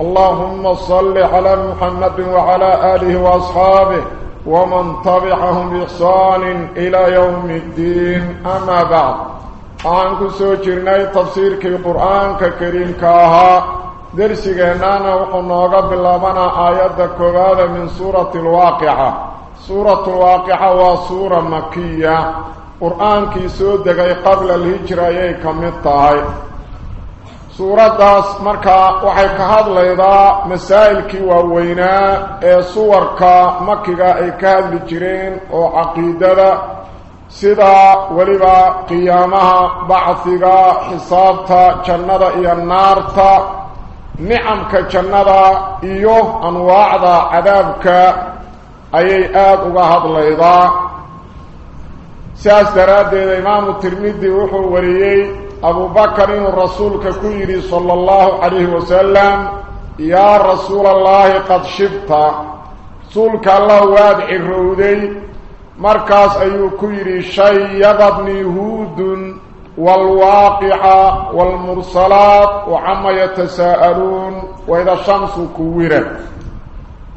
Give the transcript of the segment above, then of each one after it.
اللهم صل على محمد وعلى آله وأصحابه ومن تبعهم بإحسان إلى يوم الدين. أما بعد أعنك سوچرناي تفسير كي قرآن كريم كاها درسي جهنانا وقنوغا باللبنا آيات كوغادة من سورة الواقعة سورة الواقعة وسورة مكية قرآن كي سودة قبل الهجرة يكمتها suuraddaas markaa waxay ka hadlaydaa masaa'ilkii waaweynaa ee suwarka makiga ay ka hadli jireen oo caqiidada sida weliba qiyaamaha bacdiga xisaabta jannada iyo naarta nicamka jannada iyo anwaacda cadaabka ayay aada uga hadlaydaa sidaas daraaddeed imaamu tirmidi wuxuu wariyey أبو بكر رسولك كيري صلى الله عليه وسلم يا رسول الله قد شبت رسولك الله وادع الرودي مركز أيو كيري شيضتني هود والواقعة والمرسلات وعما يتساءلون وإذا الشمس كورت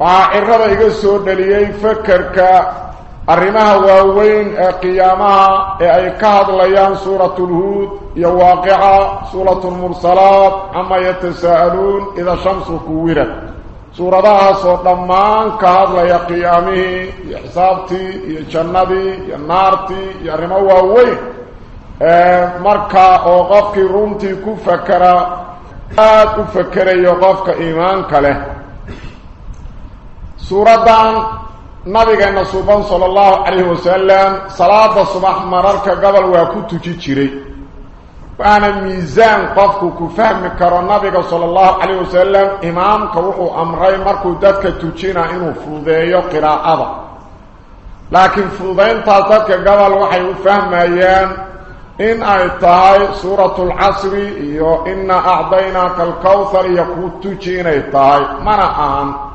وعرض إيقصوا دليي فكرك arrimaha waaweyn ee qiyaamaha ee ay ka hadlayaan suuratu lhuud iyo waaqica suuratu lmursalaat cama yatasaa'aluun ida shamsu kuwirad suuradahaasoo dhammaan ka hadlaya qiyaamihii iyo xisaabtii iyo jannadii iyo naartii iyo arrimo waaweyn marka oo qofkii runtii ku fakera aada u fakerayo qofka iimaanka leh suuraddan نبيك النصوبان صلى الله عليه وسلم صلاة الصباح مرارك قبل ويكوتو جيجيري وأنا ميزان قفك كفهم كرون نبيك صلى الله عليه وسلم إمام كوحو امره مركو دادك توجينا إنو فوضيه قراءة. لكن فوضيه تاتك قبل وحي وفهم ايان إن ايطاي سورة العصر إيو إن اعضينا كالكوثر يكوتو جيجيري ايطاي مرآن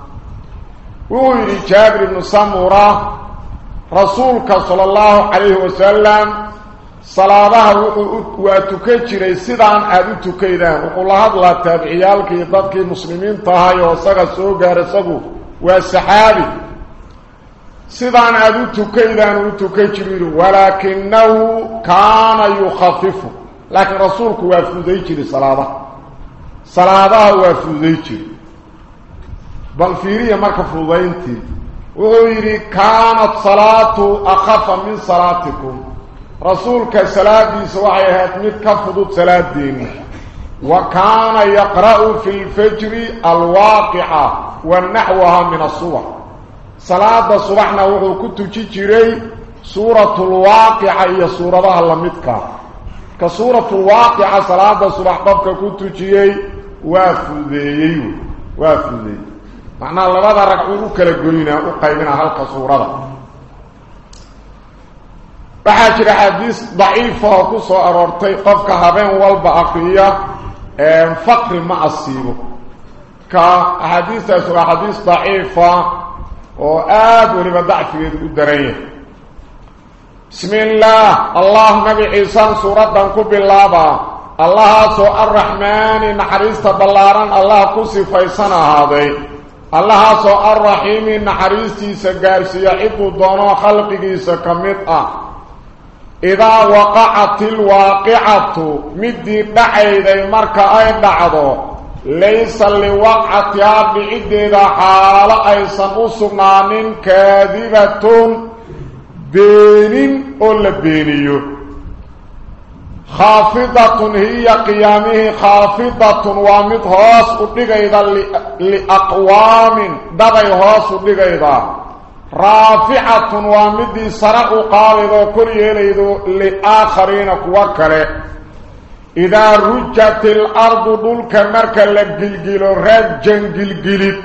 قول جابر بن سمورة رسولك صلى الله عليه وسلم صلاةها وتكتري صدعا أبو تكيدا وقال الله لا تبعيالك يطبق المسلمين طهي وصغى سوق رسبه والسحابي صدعا أبو تكيدا وتكتري ولكنه كان يخفف لكن رسولك وفوذيك لصلاةها صلاةها وفوذيك بل فيري مركة فضينتي ويري كانت صلاة أخف من صلاتكم. رسولك سلادي سوعيها من صلاة سلادي وكان يقرأ في الفجر الواقعة ونحوها من الصور. صلاه صبحنا الصبحنا وكنت تجري سورة الواقعة هي سورة الله لمدك كسورة الواقعة صلاه الصبح كنت تجي وافدي وافدي halka suurada waxaa jira xadiis daciifa oo ku soo aroortay qofka habeen walba akriya faqri ma asiibo ka axaadiistaas waa xadiis daciifa oo aada weliba dacfigeedu u daran yahay bismi illaah allah nabi ciisaan suuraddan ku bilaabaa allahaasoo arraxmaani naxariista ballaaran allah ku sifaysan ahaaday الله سو الرحيم إن سغارسيا ايتو دونو دون سكميت آه اذا وقعت الواقعه مدي بعيد المرك اي دعدو ليس لوقعت يا بعيد اذا حال اي سمسمان كاذبه بين اول بينيو خافضة هي قيامه خافضة ومدهوس لغيظة لأقوام دغيهوس لغيظة رافعة ومده سرع قابض وكريه لآخرين كوكره إذا رجت الأرض دولك مركا لقلقل رجا قلقل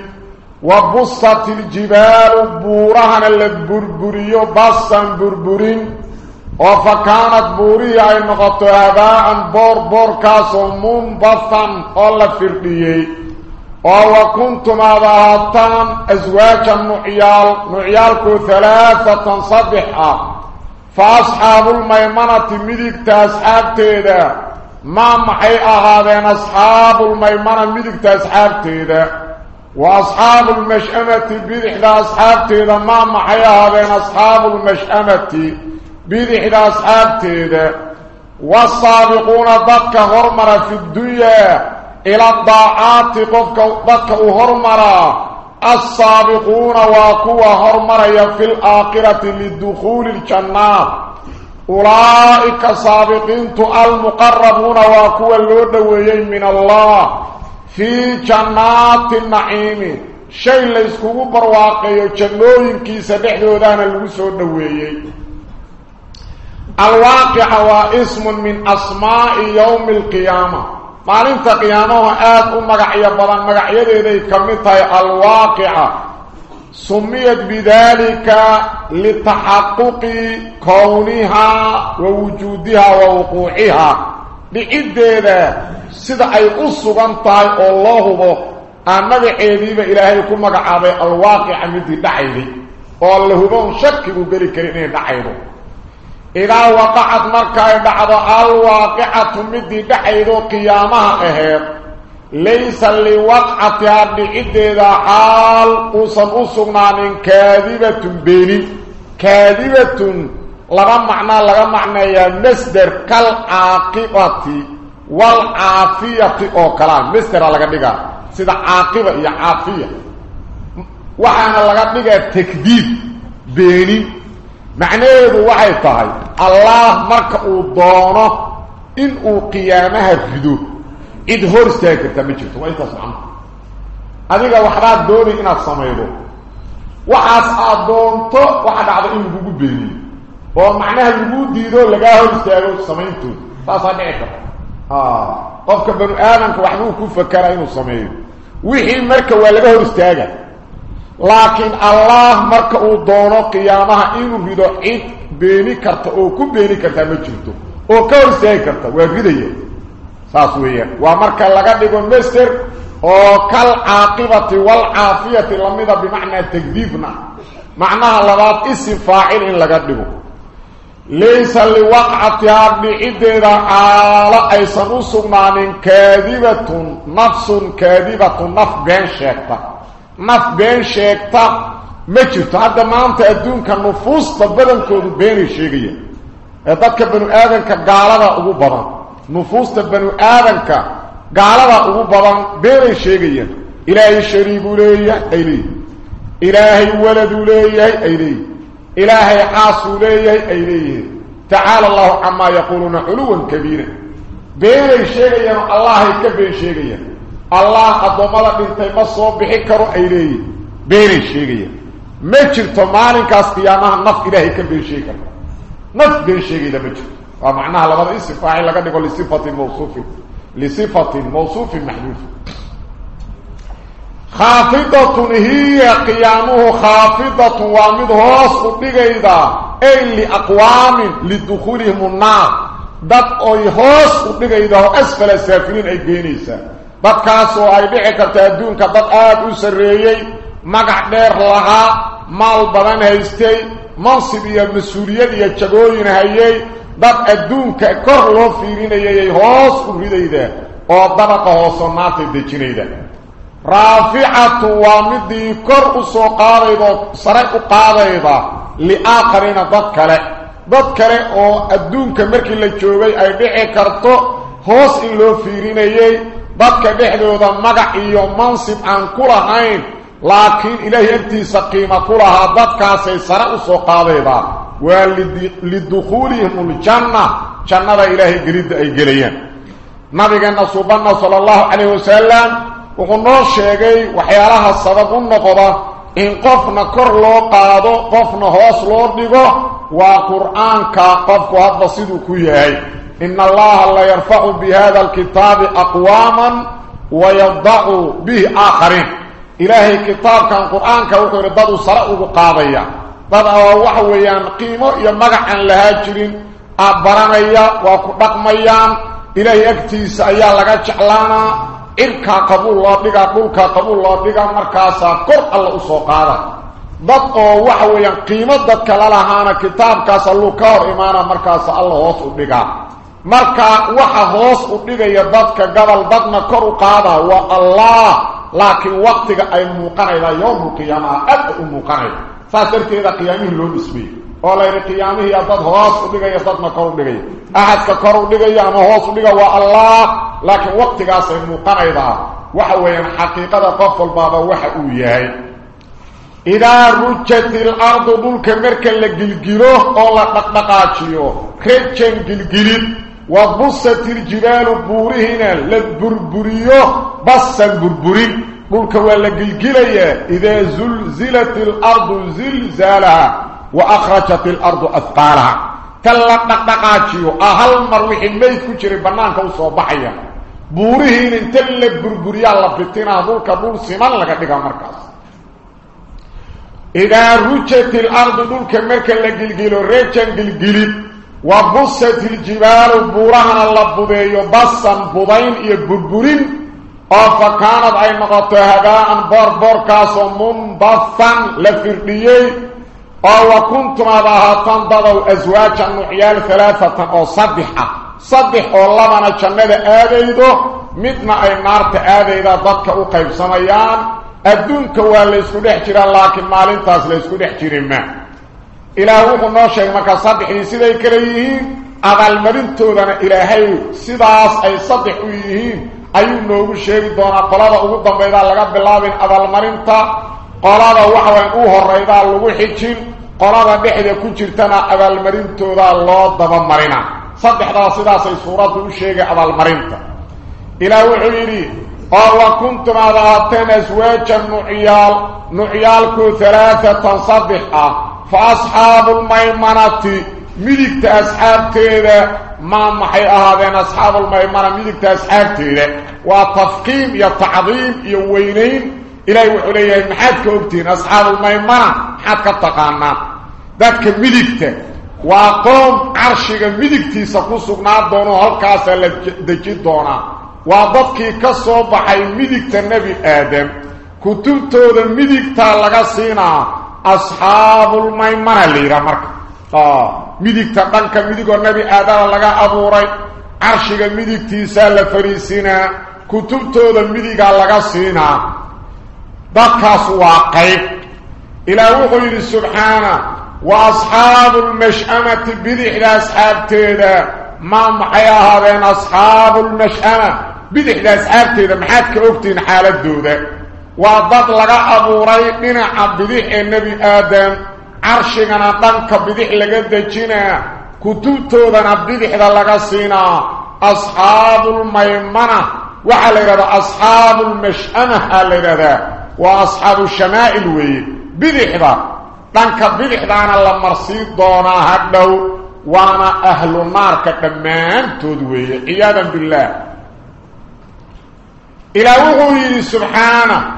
وبصت الجبال بورهن لبربريو بصا بربرين. وفكانت بوريا أي نقطة هباء بور بور كاسو منبثا قال فرديي وكنتم هذا ازواجا نعيال نعيالكو ثلاثة صبحا فأصحاب الميمنة مدك أصحاب تيدا. ما محي أغادين أصحاب الميمنة مدك أصحاب تيدا. وأصحاب المشأمة بذحد أصحاب تيدا. ما محي أغادين أصحاب المشأمة. بذحد أصحاب تيدا والسابقون ضدك هرمر في الدنيا. إلى الضاعات ضدك هرمر السابقون واكوا هرمريا في الآخرة للدخول الجنات. أولئك سابقين المقربون واكوا اللودويين من الله. في جنات النعيم. شيء ليسكو برواقي جنوين كي سبحدو دانا الوسو دويين الواقع هو اسم من أسماء يوم القيامة ka mid tahay alwaaqica sumiyat bidalika litaxaquqi kownihaa wa wujuudihaa wa wuquucihaa dhiciddeeda sida ay u sugan tahay oo loo hubo aan magaceediiba ilaahay ku magacaabay alwaaqica midii dhacayday oo la hubo un shakigu geli karin inay dhacaydo إذا وقعت مركا بعد الواقعة مدي دحيدو قيامها أهير ليس لوقعتها بعدة حال قصن أسغنا من كاذبة بيني كاذبة لغا معنى لغا معنى مصدر كالعاقبة والعافية أو كلام. مصدر لغا ديغا سيدا عاقبة يا عافية. وحانا لغا ديغا تكذيب بيني معنيه وحي طهي الله مرك الضانة إن قيامها فيدو إذ هور ساكر تمجد وإن تصنع أذيك وحرات دوني إن الصميدو وحاس أدونتو وحد عضا إن قبو بيني ومعنيه القبو ديدو لقا هور ساكر صميدو فصدعك قفك بنو آمنك وحنوه كفكرا إن الصميدو ويحي مرك والبه هور ساكر marka uu doono qiyaamaha inuu rido cid beeni karta oo ku beeni kartaa ma jirto oo ka hor istaagi karta waa ridaya saas weeyaan waa marka laga dhigo master oo kal caaqibati walcaafiyati lamida bimacnaa tagdiibna macnaha labaad isim faacil in laga dhigo laysa liwaqcatihaa dhicideeda caalo aysan u sugnaanin kaadibatun nafsun kaadibatun naf been sheegta naf been sheegta ma jirto hadda maanta adduunka nufuusta badankoodu beenay sheegaya ee dadka banu aadanka gaalada ugu badan nufuusta banu aadanka gaalada ugu badan beenay sheegayaan ilaahay shariiguu leeyahay ay leeyihin ilaahay waladuu leeyahay ay leeyihin ilaahay leeyahay ay leeyihiin tacaala allahu camaa yaquuluuna culuwan kabiira beenay sheegayaan ka been sheegayaan allah adoomada dhintay ma soo bixi karo ay leeyihin beenay sheegayaan ma jirto maalinkaas qiyaamaha naf ilaahay ka been sheegi karta naf been sheegayda ma jirto waa macnaha labada isim faacil laga dhigo lisifatin mawsuufin lisifatin mawsuufin maxduufin خافضة هي قيامه خافضة وامد هوس قدقيدا أي لأقوام لدخولهم النار دد أي هوس قدقيدا وأسفل السافلين أي بينيسا dadkaasoo ay dhici karta adduunka dad aada u sarreeyey magac dheer lahaa maal badan haystay mansib iyo mas'uuliyad iyo jagooyin hayay dad adduunka kor loo fiirinayayay hoos u ridayda oo dabaqa hoosoo naartay dejinayda. Raaficatu waa midii kor u soo qaadaydaoo sare u qaadayda liaakharina dad kale. Dad kale oo adduunka markii la joogay ay dhici karto hoos in loo fiirinayay dadka dhexdooda magac iyo mansib aan ku lahayn laakiin ilaahay agtiisa qiimo ku lahaa dadkaasay sare u soo qaadaydaa waa lidukhuulihim aljanna jannada ilaahay gelidda ay gelayaan nabigeenna subanna sala allahu calayhi wasalam wuxuu noo sheegay waxyaalaha sabab u noqda in qofna kor loo qaado qofna hoos loo dhigo waa qur-aanka qofku hadba siduu ku yahay إن الله لا يرفع بهذا الكتاب أقواما ويضع به آخرين. إلهي كتاب كان قرآن كوكور الضد سرعه قاضيا ضد أواوح ويان قيمة يمقع عن لهاجرين أبرميا وقرميا إلهي أكتيس أيها لك اجعلانا إركا قبول الله بك قبولك قبول الله بك مركاسا قرق الله سوقاذا ضد أواوح ويان قيمة ضد كلالهان كتاب كاسا لكور إمانا مركاسا الله وصول marka waxa hoos u dhigaya dadka gobol dadna kor u qaada waa allah laakiin waqtiga ay muuqanaydaa yowmulqiyaamaha aada u muuqanaya saas darteeda qiyaamihii loo dhismay oo layidhi qiyaamihii dad hoos u dhigaya dadna kor u dhigaya axadka kor u dhigaya ama hoos u dhiga waa allah laakiin waqtigaasay muuqanaydaa waxa weeyaan xaqiiqada qof walbaaba waxa uu yahay. Idaa rujat ilardu dhulka marka la gilgilo oo la dhaqdhaqaajiyo rajan gilgilid وبست الجبال بورهنا للبربريو بس البربري. قلك والقلقلية إذا زلزلت الأرض زلزالها وأخرجت الأرض أثقالها. تلق نقاتي أهل مروح الميت كتير بنان كوصو بحيا. بورهنا تلق بربريا لفتنا ذلك بور سمان لك ديها مركز. إذا رجت الأرض ذلك مركز لقلقلو ريشن قلقلو وبصت الجبال بورهنا اللبضي بصا بضين يبربرين فكانت أي نغطي هباء بربر كاسو منبثا لفرديي وكنتم هذا تنضضوا أزواجا نحيال ثلاثة أو صدحة صدح والله جنة آذيدو مثل أي نارت آذيدا ضدك أقيب سميان. adduunka waa la isku dhex jiraa laakiin maalintaas la isku dhex ilaah wuxuu noo sheegay markaa saddexdii siday kale yihiin abaalmarintoodana ilaahay sidaas ay saddex u yihiin ayuu noogu sheegi doonaa qolada ugu dambaydaa laga bilaabin abaalmarinta qolada waxawayn u horaydaa lagu xijin qolada dhexda ku jirtana abaalmarintoodaa loo dabamarina saddexdaa sidaasay suuraddu u sheegay abaalmarinta ilaah wuxuu yidhi وكنتم أضغطين أزواجا نعيال نعيالكو ثلاثة صبحة فأصحاب الميمنة ملكت أصحاب تيدا ما محي أهدين أصحاب الميمنة ملكت أصحاب تيدا وتفقيم يتعظيم يوينين إليه وحليه محادك أبتين أصحاب الميمنة حدك التقانا ذاتك ملكت وقوم عرشك ملكتي سقصقنا دونه هالكاسة لدجي دونه waa dadkii ka soo baxay midigta nebi aadam kutubtooda midigtaa laga siinaa أصحاب الميمنة ليرا آه. ميديك تقنك مدك النبي آدال لغا أبو راي عرشك مدك تيسال لفريسينا كتب تودا مدك لغا سينا. دكاس واقعي. إلى وخير سبحانه وأصحاب المشأمة بدح لأصحاب تيدا. ما محياها بين أصحاب المشأمة بدح لأصحاب تيدا. محاتك أبتين حالة دودة. وضد لغا ابو ري دين عبد النبي آدم عرشنا دنك بيدخ لغا دجينا كتب تو دن عبد خدا لغا سينا اصحاب الميمنه وعلى غدا اصحاب المشانه على غدا واصحاب الشمائل وي بيدخ دنك بيدخ دان الله مرسي دونا هدو وأنا أهل النار كدمان تدوي عياذا بالله إلى وحوه سبحانه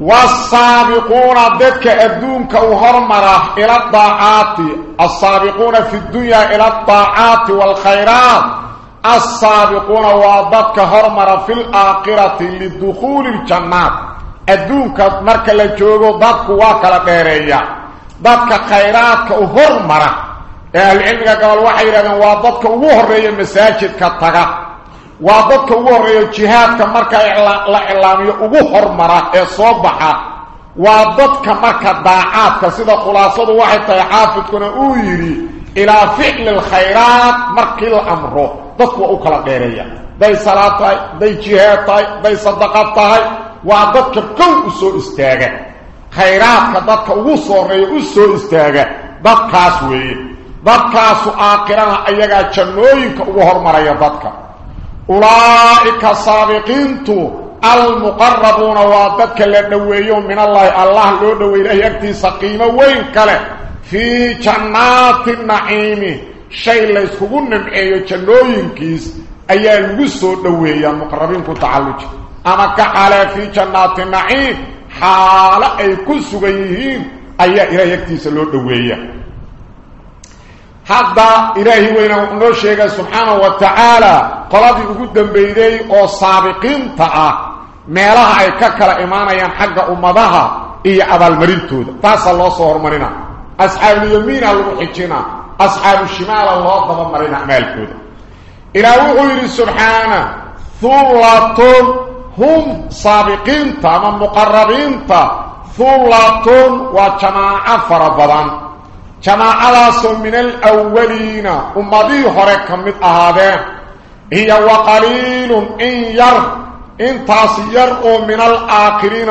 والسابقون ذك الدونك وهرمره إلى الطاعات. السابقون في الدنيا إلى الطاعات والخيرات. السابقون وضدك هرمرة في الآخرة لدخول الجنات. الدونك marka la joogo dadku وضدك وهرية مساجد كالتغا وضدك وهرية جهاد كمركة الإعلامية وهرمرة الصبحة وضدك مركة داعات كسيدة خلاصة واحد تيحافظ كنا أويري إلى فعل الخيرات مركة الأمر ضدك وأكلا غيرية دي صلاة دي جهاد دي صدقات وضدك كو أسو استاغة خيرات كضدك وصوري أسو استاغة ضدك أسوي dadkaasu aakhirana ayagaa jannooyinka ugu hormaraya dadka. Almuqarabuuna waa dadka la dhoweeyo min allaahi allah loo dhoweey ilahay agtiisa qiimo weyn kale fii jannaati naciimi shay layskugu nimceeyo jannooyinkiis ayaa lagu soo dhoweeyaa muqarabiinku tacalluji أما كحالة في جنات النعيم حالة أي كل سغيهين أي إلهي يكتيس اللو دوية حتى إلهي وين نوشيك سبحانه وتعالى قلبي أقدم بيدي أو سابقين تأه meelaha ay ka kala imaanayaan xagga ummadaha iyo abaalmarintooda taasaa loo soo hormarina asxaabulyamiina lagu xijina asxaabu shimaala loo dabamarina maalkooda ilaah wuxuu yidhi subxaana hullatun hum saabiqiinta ama muqarabiinta hullatun waa jamaaco fara badan كما علاسوا من الأولين. أمضي حركم من أهدان هي وقليل إن ير. إن تصيروا من الآخرين.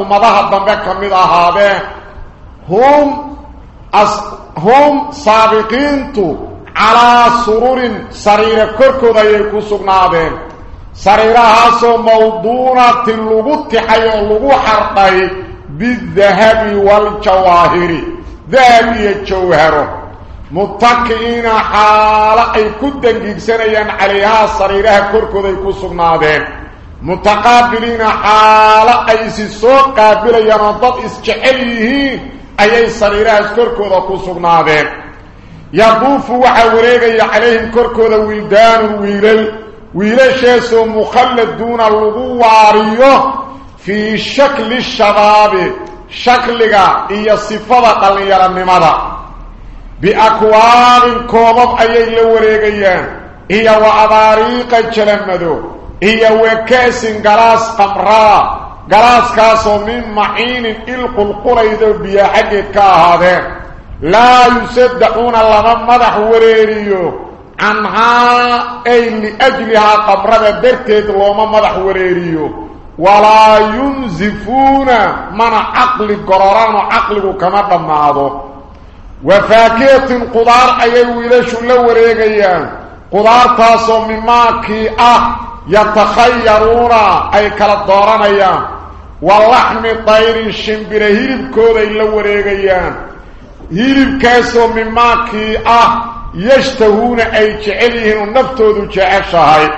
أمضها الضمبكم من أهدان هم أس هم سابقين على سرور سرير كركو ديكو سبنادين سرير هاسو موضونة لغو تحيو لغو حرطي بالذهب والجواهري ذهب يتشوهره متقعين حالا أي كدن جيكسنيا عليها صريرها كركو ذي كسو نادين. متقابلين حالا أي سي سيسو قابل ينطط إسجعليه أي صريرها كركو ذي كسو نادين. يضوف وحوريغ عليهم كركو ذي ويدان ويلل. ويلشيس مخلد دون اللغو واريو في شكل الشباب. شكلها إيا صفة قلية لنمضة بأكوار كوبب أيه لوريقيا. إيا وأباريق جلمدو إيا وكيس غلاس قمراء غلاس كاسو من معين إلق القريد بيحكت كاهاده لا يصدقون الله مضح وريريو. عنها أي لأجلها قمراء برتت الله مضح وريريو. ولا ينزفون من عقل قراران عقل كما قمعه وفاكية قدار أيه ويلش الله وريقيا. قدار تاسو مماكي أه يتخيرون أي كالدوران أيه واللحم طير الشمبير هيرب كودة إلا وريقيا. هيرب كاسو مماكي أه يشتهون أي تعليهن النفط ذو تعشهين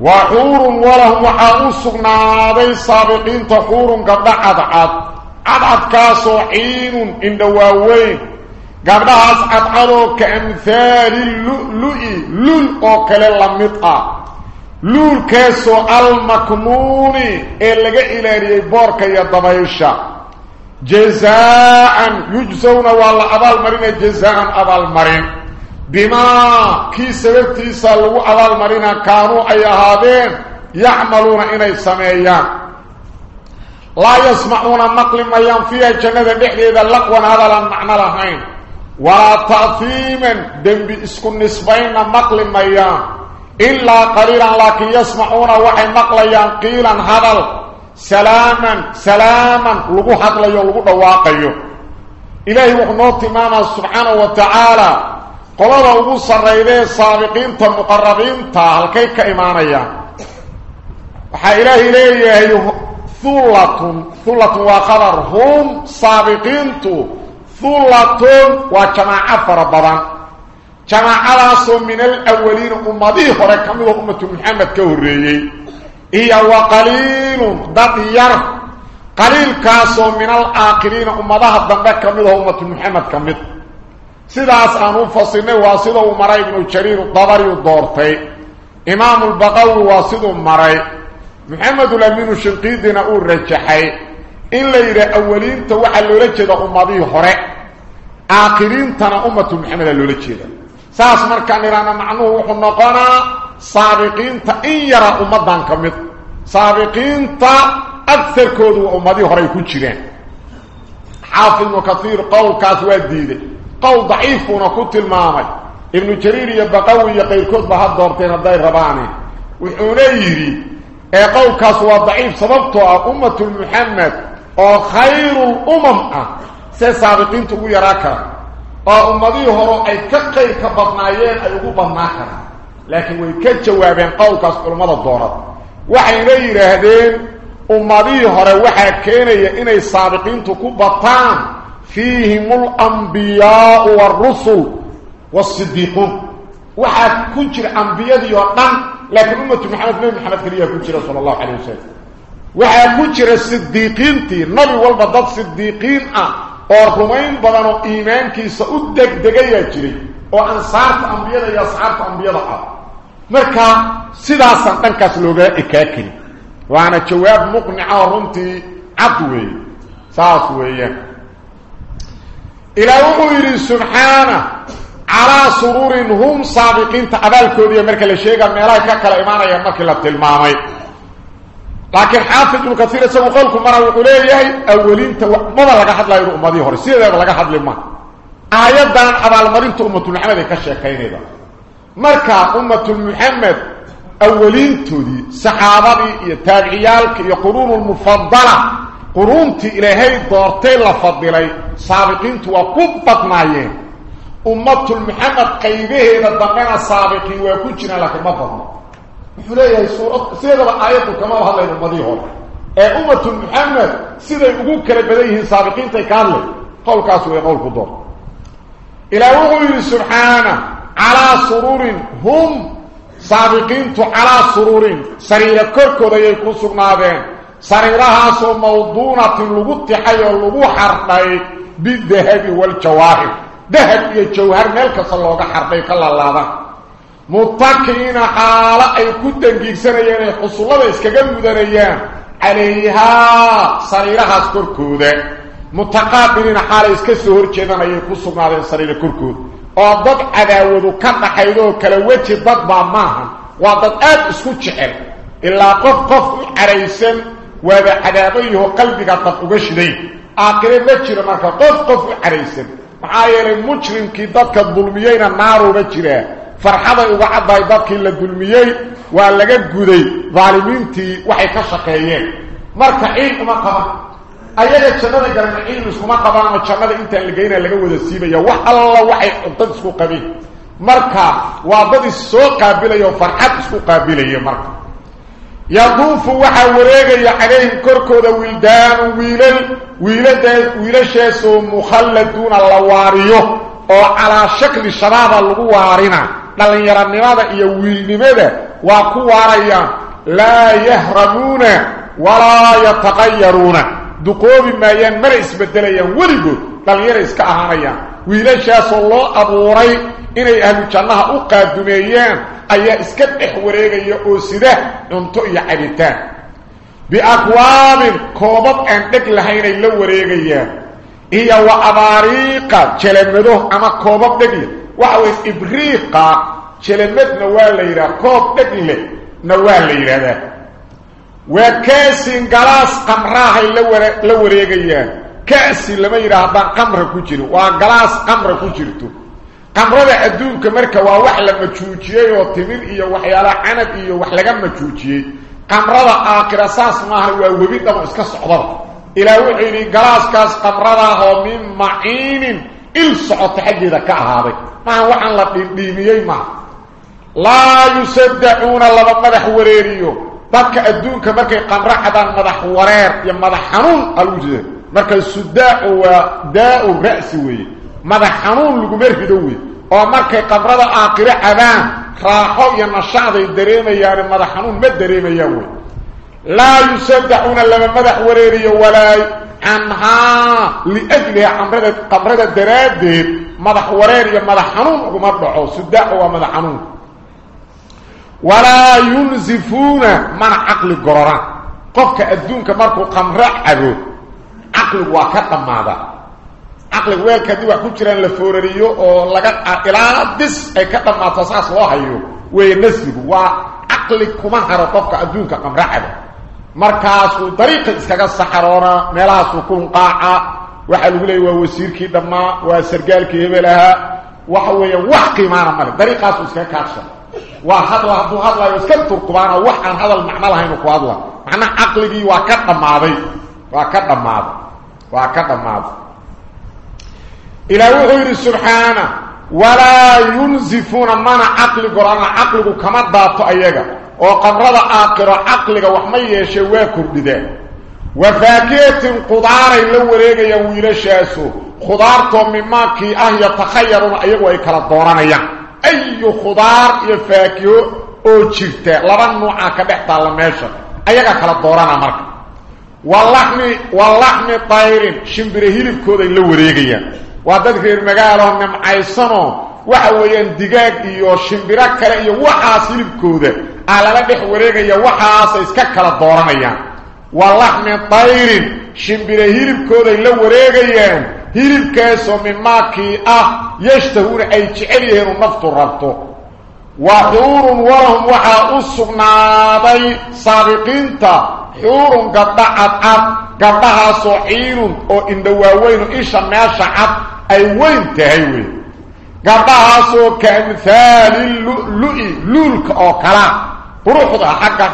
وحور ولهم وحاوسقنا هذي سابقين تحور قد عدعد عدعد كاسو عين إن دواوين. قبلها عدعدو كأمثال اللؤلؤ لؤ أو كلا لمطأ luulkaasoo almaknuuni ee laga ilaariyey boorka iyo dabaysha jazaa'an yujsawna waa la abaalmarina jazaa'an abaalmarin bimaa kii sababtiisa lagu abaalmarina kaanuu ay ahaadeen yacmaluuna inay sameeyaan laa yasmacuuna maqli mayaan fiiha jannada dhexdeeda laqwan hadalaan macno lahayn walaa ta'hiiman dembi isku nisbaynna maqli mayaan إلا قليلا لكن يسمعون وحي مقليا قيلا هذا سلاما سلاما لغو حقليا لغو دواقيا إلهي وقنوت إماما سبحانه وتعالى قلال أبو السريدين السابقين المقربين هل كيك إيمانيا وحا إلهي إليه ثلة ثلة وخبر هم سابقين ثلة وجماعة فربضان جماعة من الأولين أمضي هورا كميدة أمة محمد كهريي إيا وقليل ضد ير قليل كاسو من الآخرين أمضاها الضنبة كميدة أمة محمد كميدة سيداس أنو فصلنا واسده مرأي بن الشرير الضبري الدورتي إمام البقوي واسده مرأي محمد الأمين الشنقيدنا أول رجحي إن ليرى أولين توحى اللولجة أمضي هورا آخرين تنا أمة محمد اللولجة saas markaan iraana macnuhu wuxuu noqonaa saabiqiinta in yara ummadan ka mid. Saabiqiinta agarkoodu waa ummadii horey ku jireen. Xaafid ibnu kaiir qowlkaas waa diiday qowl daciifuuna ku tilmaamay ibnu jariir iyo baqawi iyo qayrkoodba ha doorteen hadday rabaani wuxuuna yidhi ee qowlkaas waa daciif sababtoo ah ummatul muxamed oo khayrulumam ah see saabiqiinta ugu yaraa kara oo ummadihii hore ay ka qayr ka badnaayeen ay ugu badnaa karaan laakiin way ka jawaabeen qowlkaas culummada doorad waxayna yidhaahdeen ummadihii فيهم الأنبياء والرسل والصديقون. وحد كنجر أنبياء يؤمن لكن أمة محمد بن محمد كريه كنجر صلى الله عليه وسلم. وحد كنجر الصديقين النبي والبضاد صديقين آه. أرغمين بضانو إيمان كي سأدك دقية جري. وأنصارت أنبياء يصعرت أنبياء آه. مركا سداسا تنكس لغا إكاكري. وأنا جواب مقنع رنتي عدوي ساسوية إلى وقير سبحانه على سرور هم صادقين تعبال كودية مركة لشيقة ميلاي كاكلا إيمانا يمك للتلمامي لكن حافظ الكثير سيقولكم مرة وقلية يهي أولين تو... ماذا لك أحد لا يرؤ ماذي هوري؟ سيدة لك أحد لما؟ آيات دان أبال مرين تأمة محمد كشيكين هذا مركة أمة محمد أولين تودي سحابة يتابعيالك يقولون المفضلة. قرونتي إلهي دورتي لفضي لي سابقين توقف بطنعيين أمت المحمد قيبه إذا بقنا سابقين ويكونتنا لك مفضل يقولي يا سورة سيدة آيات كما هو الله المضيح أمت المحمد سيدة يقولك لبديه سابقين تيكال لي قول كاسو يقول كدور إلى وغير سبحانه على سرور هم سابقين على سرور سريلة كركو ديكو سرنا بيه subxaana calaa suruurin hum saabiqiintu calaa suruurin sariiro korkooda ayay ku sugnaadeen sariirahaasoo mawduunatin lagu tixay oo lagu xardhay bidahabi waaljawaahir dahab iyo jawhar meel kasta looga xardhay ka laalaada mutakiina xaalo ay ku horjeedan sugnaadeen sariiro korkooda oo dad cadaawadu ka dhaxaydoo kala weji dad baa maaha waa dad aad isku jecel ilaa waaba cadaabayaho qalbiga dad uga shiday aakhire ma jiro marka qof qof u caraysan maxaa yeelay mujrimkii dadka dulmiyeyna naaruuba jiraa farxaday uga caddahay dadkii la dulmiyey waa laga guday daalimiintii waxay ka shaqeeyeen marka ciil uma qaban ayaga jannada galana ciil iskuma qabaanoo jannada intaan la geynaa laga wada siibaya wax alla waxay dad isku qabeen marka waa dad is soo qaabilaya oo farxad isku qaabilaya marka يطوف وحوريغي عليهم كركودا ولدان ويلل ويلدا ويلشاس مخلدون اللواريو أو على شكل شباب اللوارينا دلن يرى النماذا إيا ويلنماذا واقو عريا لا يهرمون ولا يتغيرون. دقوب ما ينمر اسم الدليا ولقو دلن يرى اسكاهانيا ويلشاس الله أبوري إني أهل جنة أقادميان. Ayaa iska dhex wareegaya oo sida cunto iyo cabitaan biakwaabin koobab aan dheg lahaynay la wareegayaan iyo wa abaariiqa jelamado ama koobab dheg leh waxa weye ibriiqa jelamadna waa la yidhaha koob dheg leh na waa la yidhahdaa waa kaasin galaas qamraahay la wareegayaan ka'si lama yidhaha haddaan qamra ku jirin waa galaas qamra ku jirto qamrada adduunka marka waa wax la majuujiyey oo timir iyo waxyaala canab iyo wax laga majuujiyey qamrada aakhira saas maaha waa webi dhamo iska socdaba ilaa wuxuu yidhi galaaskaas qamradaahoo min maciinin il socota xaggeeda ka ahaaday maaha waxaan la dhiindhiimiyey maaha laa yusadacuuna laba madax wareeriyo dadka adduunka markay qamro cadaan madax wareer iyo madax xanuun alagu jida marka sudaacu waa daau ra'si weeye madax xanuun laguma rido wey oo markay qamrada aakhiro cadaan raaxo iyo nashaaday dareemayaane madax xanuun ma dareemayaan wey laa yusadacuuna lama madax wareeriyo walaa canhaa liajliha qamrada qamrada daraaddeed madax wareer madax xanuun uguma dhaco sudaacu waa madax xanuun walaa yunsifuuna mana caqli gororaan qofka adduunka markuu qamro cabo caqligu waa ka dhammaadaa caqliga weelka haddii wax ku jiraan la foorariyo oo laga ilaa dis ay ka dhammaato saas loo hayo weeye nasrigu waa caqli kuma haro qofka adduunka qamro cabo markaasuu dariiqa iskaga saxaroonaa meelahaasuu kunqaaca waxaa lagu leeyay waa wasiirkii dhammaa waa sargaalkii hebel ahaa waxa weeye wax qiimaana male dariiqaasuu iskaga kaadsha waa hadla hadduu hadlayo iska turkubaana wax aan hadal macno lahayn ku hadla macnaha caqligii waa ka dhammaaday waa ka dhammaaday waa ka dhammaaday إلى وحير سبحانه ولا ينزفون من عقل قرآن عقل كما ضابط أيها وقمرض آقر عقل وحمي شواكر بذلك وفاكية قدار اللو ريق يويل شاسو خدارتو مما كي أه يتخيرون أيها ويكال الدوران أيها. أي خضار يفاكيو أو جفت لبن نوعا كبحت اللماشا أيها كال الدوران أمرك. واللحن واللحن طائرين شمبره لفكو دي اللو ريقيا وعدد خير مقاله انهم عيصانو وحاوين ديقاك ايو شمبراك ايو وحاس يلبكوده أهلا لديك وريك ايو وحاس اسكاك الدوران ايان والله من طايرين شمبرا هيلبكوده ايو وريك ايان هيلبكاسو من ماكي آه يشتهون اي تعليه ايو نفط الربطو وحور ورهم وحا اصغنادي سابقين تا حور قطعت عب قطعها صعير أو اندواوين ايشا ماشا عب أي وين تهيوي؟ قدها سو كامثال اللؤلؤ لولك أو كلا. قروحها حقا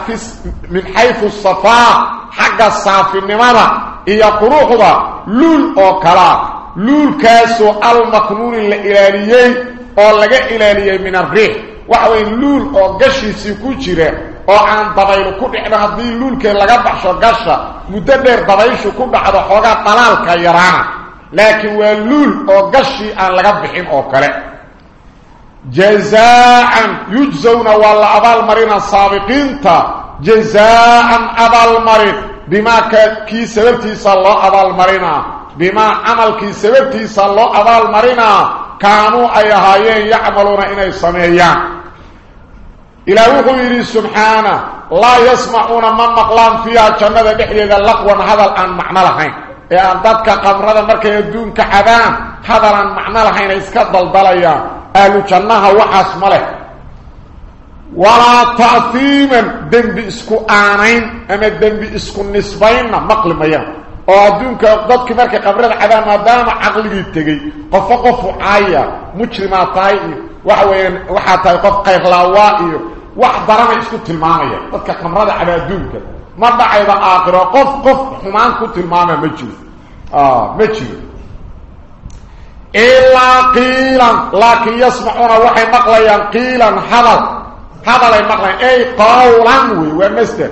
من حيث الصفاء حقا الصافي النماذا. إيا قروحها لول أو كلا. لول كاسو المقنون الإلاليين أو لغا إلاليين من الريح. waxaway luul oo gashiisii ku jira oo aan dabaylu ku dhicdo haddii luulkee laga baxsho gasha muddo dheer dabayshu ku dhacdo xoogaa dalaalka yaraana لكن ولول أو غشي أن لا بخين أو كره جزاء يجزون والابال مرين السابقين تا. جزاء أبال مرين. بما كي سببتي صلى أبال مرين. بما عمل كي سببتي صلى أبال مرين. كانوا أيهايين يعملون اني سميا إلى وحي سبحانه. لا يسمعون من مقلان فيها جنده دخيله لقوا هذا الآن معنى لهين. يعني ذاتك قمرة مركة يدون كحبان هذا الآن معنى لحين إسكاد الضليا أهل جنة وحاس ملك ولا تعثيما دنب اسكو آنين أما دنب اسكو نسبين مقل ميان oo adduunka dadka markay qabrada xadaan maadaama caqligii tegey qofo qofu caaya mujrimaa tahay iyo waxa weeyaan waxaa tahay qof qayrlaawaa iyo wax daranay isku tilmaamaya dadka khamrada caba adduunka ما بعيد اخر قف قف. حمان كنت المانه مجي آه مجي إلا قيلا لكن يسمعون وحي مقلا قيلا حضر حضر مقلا أي قولا ومستر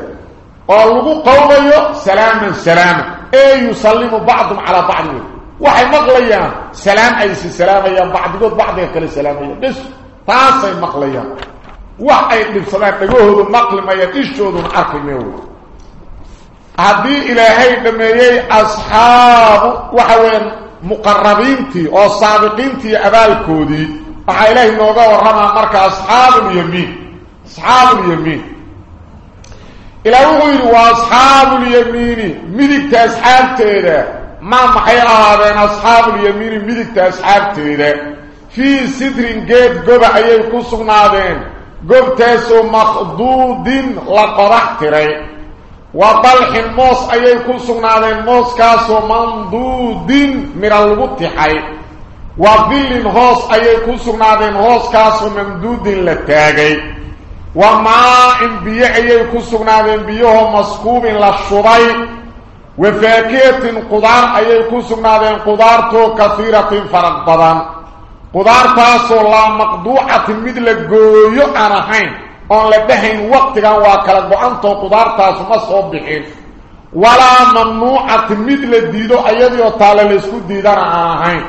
قولوا قولا سلاما سلاما. أي يسلم بعضهم على بعض. وحي مقلا سلام أي سلام اي بعض قد بعض يقول سلام اي بس فاسي مقلا وحي بسلام تقول مقلا ما يتشهدون أخي ميوه هذه إلهي دمييي أصحاب وحوين مقربينتي أو صادقينتي أبالكودي وحي إلهي نوضا ورحمة مركة أصحاب اليمين أصحاب اليمين إلهي وأصحاب اليمين ملكت أصحاب تيدا ما محي آبين أصحاب اليمين ملكت أصحاب تيدا في سدرين جيد قبع يكسونا بين قبتسو مخضود لقرحت رأي وطلح موس أيي كسغنادين موس كاسو منضود من الغطحي وظل هوس أيي كسغنادين هوس كاسو ممدود لتاقي وماء بيع أيي كسغنادين بيوه مسكوب للشبي وفاكهة قدار أي كسبنادين قدارتو كثيرة فرق بدن قدار تاسو لا مقدوعة مثل قويو أنا حين أن لدهين وقت كان واكلا قوانتو قدار تاسو مصوب بحين ولا ممنوعة مثل الديدو أيديو تالا لسكو ديدان أنا حين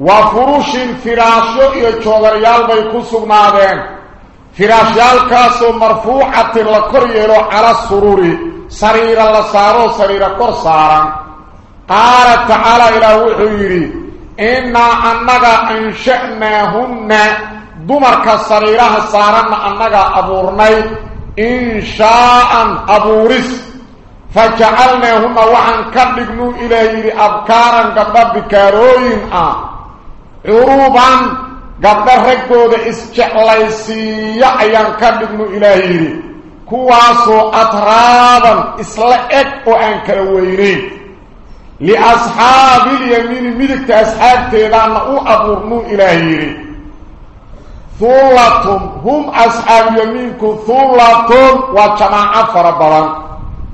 وفروش فراشو إيو چودريال بي كسبنادين فراشيال كاسو مرفوعة لكريرو على السروري سرير الله صارو سرير كور صارا قال تعالى إلى dumarka sariiraha saaranna annaga abuurnay inshaaan abuuris. Fajacalnaahunna waxaan ka dhignuu ilaah yidhi abkaaran gabdha bikaarooyin ah curuuban gabdha raggooda isjeclaysiiya ayaan ka dhignuu ilaah yidhi. Kuwaasoo atraaban isla eg oo aan kala weynayn liasxaabiilyamiini midigta asxaabteedaana u abuurnuu ilaah yidhi. ثلاثهم هم أصحاب يمينكم ثلاثهم وشماعة فربلا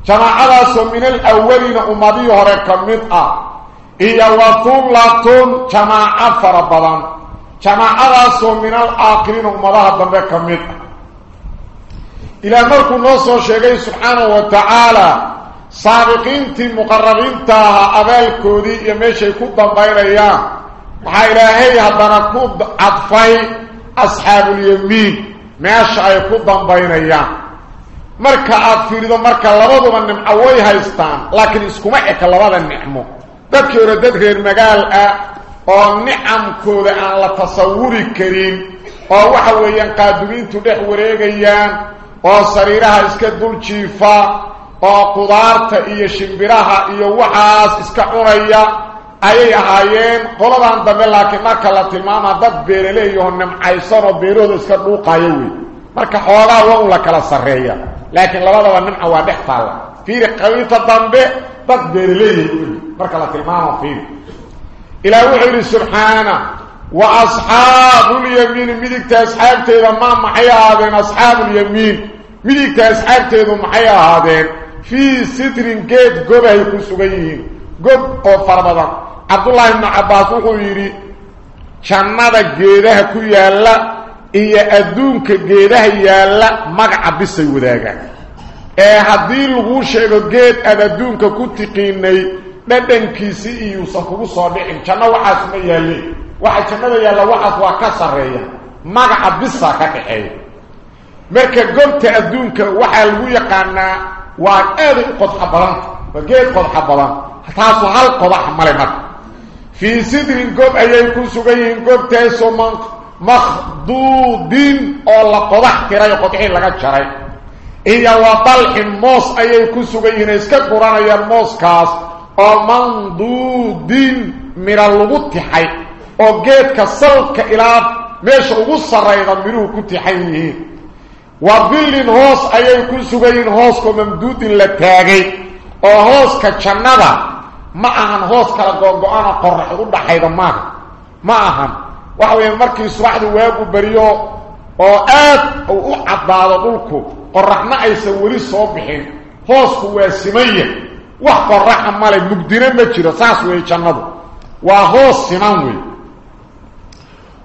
شماعة من الأولين أماديه ركم مدأ إيا وثلاثهم شماعة فربلا شماعة من الآخرين أماديه ركم مدأ إلى ملك النص الشيخي سبحانه وتعالى. سابقين مقربين تاها أبال كودي يميشي كوبا بيريا وحا إلهي هدنا كوب عطفين أصحاب اليمين. ماشا يفضن بين أيام مركا أفيردو مركا لبضو من نم أويها يستان لكن اسكما إكا لبضا النعمو دكي أردد غير مقال أه أو نعم كودة عن لتصور الكريم أو وحويا قادمين تدح أيام أو سريرها اسكا دول جيفا. أو قدارتا إيا شمبراها إيا وحاس اسكا عريا. Ayay ahaayeen qoladan dambe laakiin marka la tilmaamaa dad beeraleeyaho nimcaysan oo beerahooda iska dhuuqayo wey marka xoogaa waa la kala sarreeya laakiin labadaba nimca waa dhex fiiri qabiinta dambe dad wey marka la tilmaamo fiiri ilaah wuxuu yidhi subxaana wa asxaabulyamiini midigta asxaabteeda maa maxay ahaadeen asxaabulyamiin midigta asxaabteedu maxay ahaadeen fii sidrin geed gobahay ku sugan gob oo fara badan cabdullaahi ibnu cabbaas wuxuu yidhi jannada geedaha ku yaalla iyo adduunka geedaha yaalla magaca bisay wadaagaan. Ee haddii laguu sheego geed aad adduunka ku tiqiinay dhadhankiisi iyuusan kugu soo dhicin. Janno waxaas ma yaalleen waxa jannada yaalla waxaas waa ka sarreeya. Magaca bisaa ka dhaxeeya marka gobta adduunka waxaa lagu yaqaanaa waa aaday u qodxa badanta waa geed qodxa badan. Taasu hal qodax male marka في صدر قد أيكم سغيهم قد تيسو من مخدودين أو لقضح كرأي قطعين لغا جرأي إيا وطلح موس أيكم سغيهم اسكبران أي الموس كاس أو مندودين من اللغوط حي أو جيت كسلك إلاب ماشي غصة رأيضا منه كنت حيه وظل هوس أيكم سغيهم هوسكم ممدودين لتاغي أو هوسك جنبه ma ahan hoos kala googo-ana qorax u dhaxayda maaha ma ahan waxa weya markii subaxdu waagu beriyo oo aad uu u caddaado dhulku qoraxna aysan weli soo bixin hoosku waa simanya wax qoraxa male mugdina ma jiro saas weeye jannadu waa hoos siman wey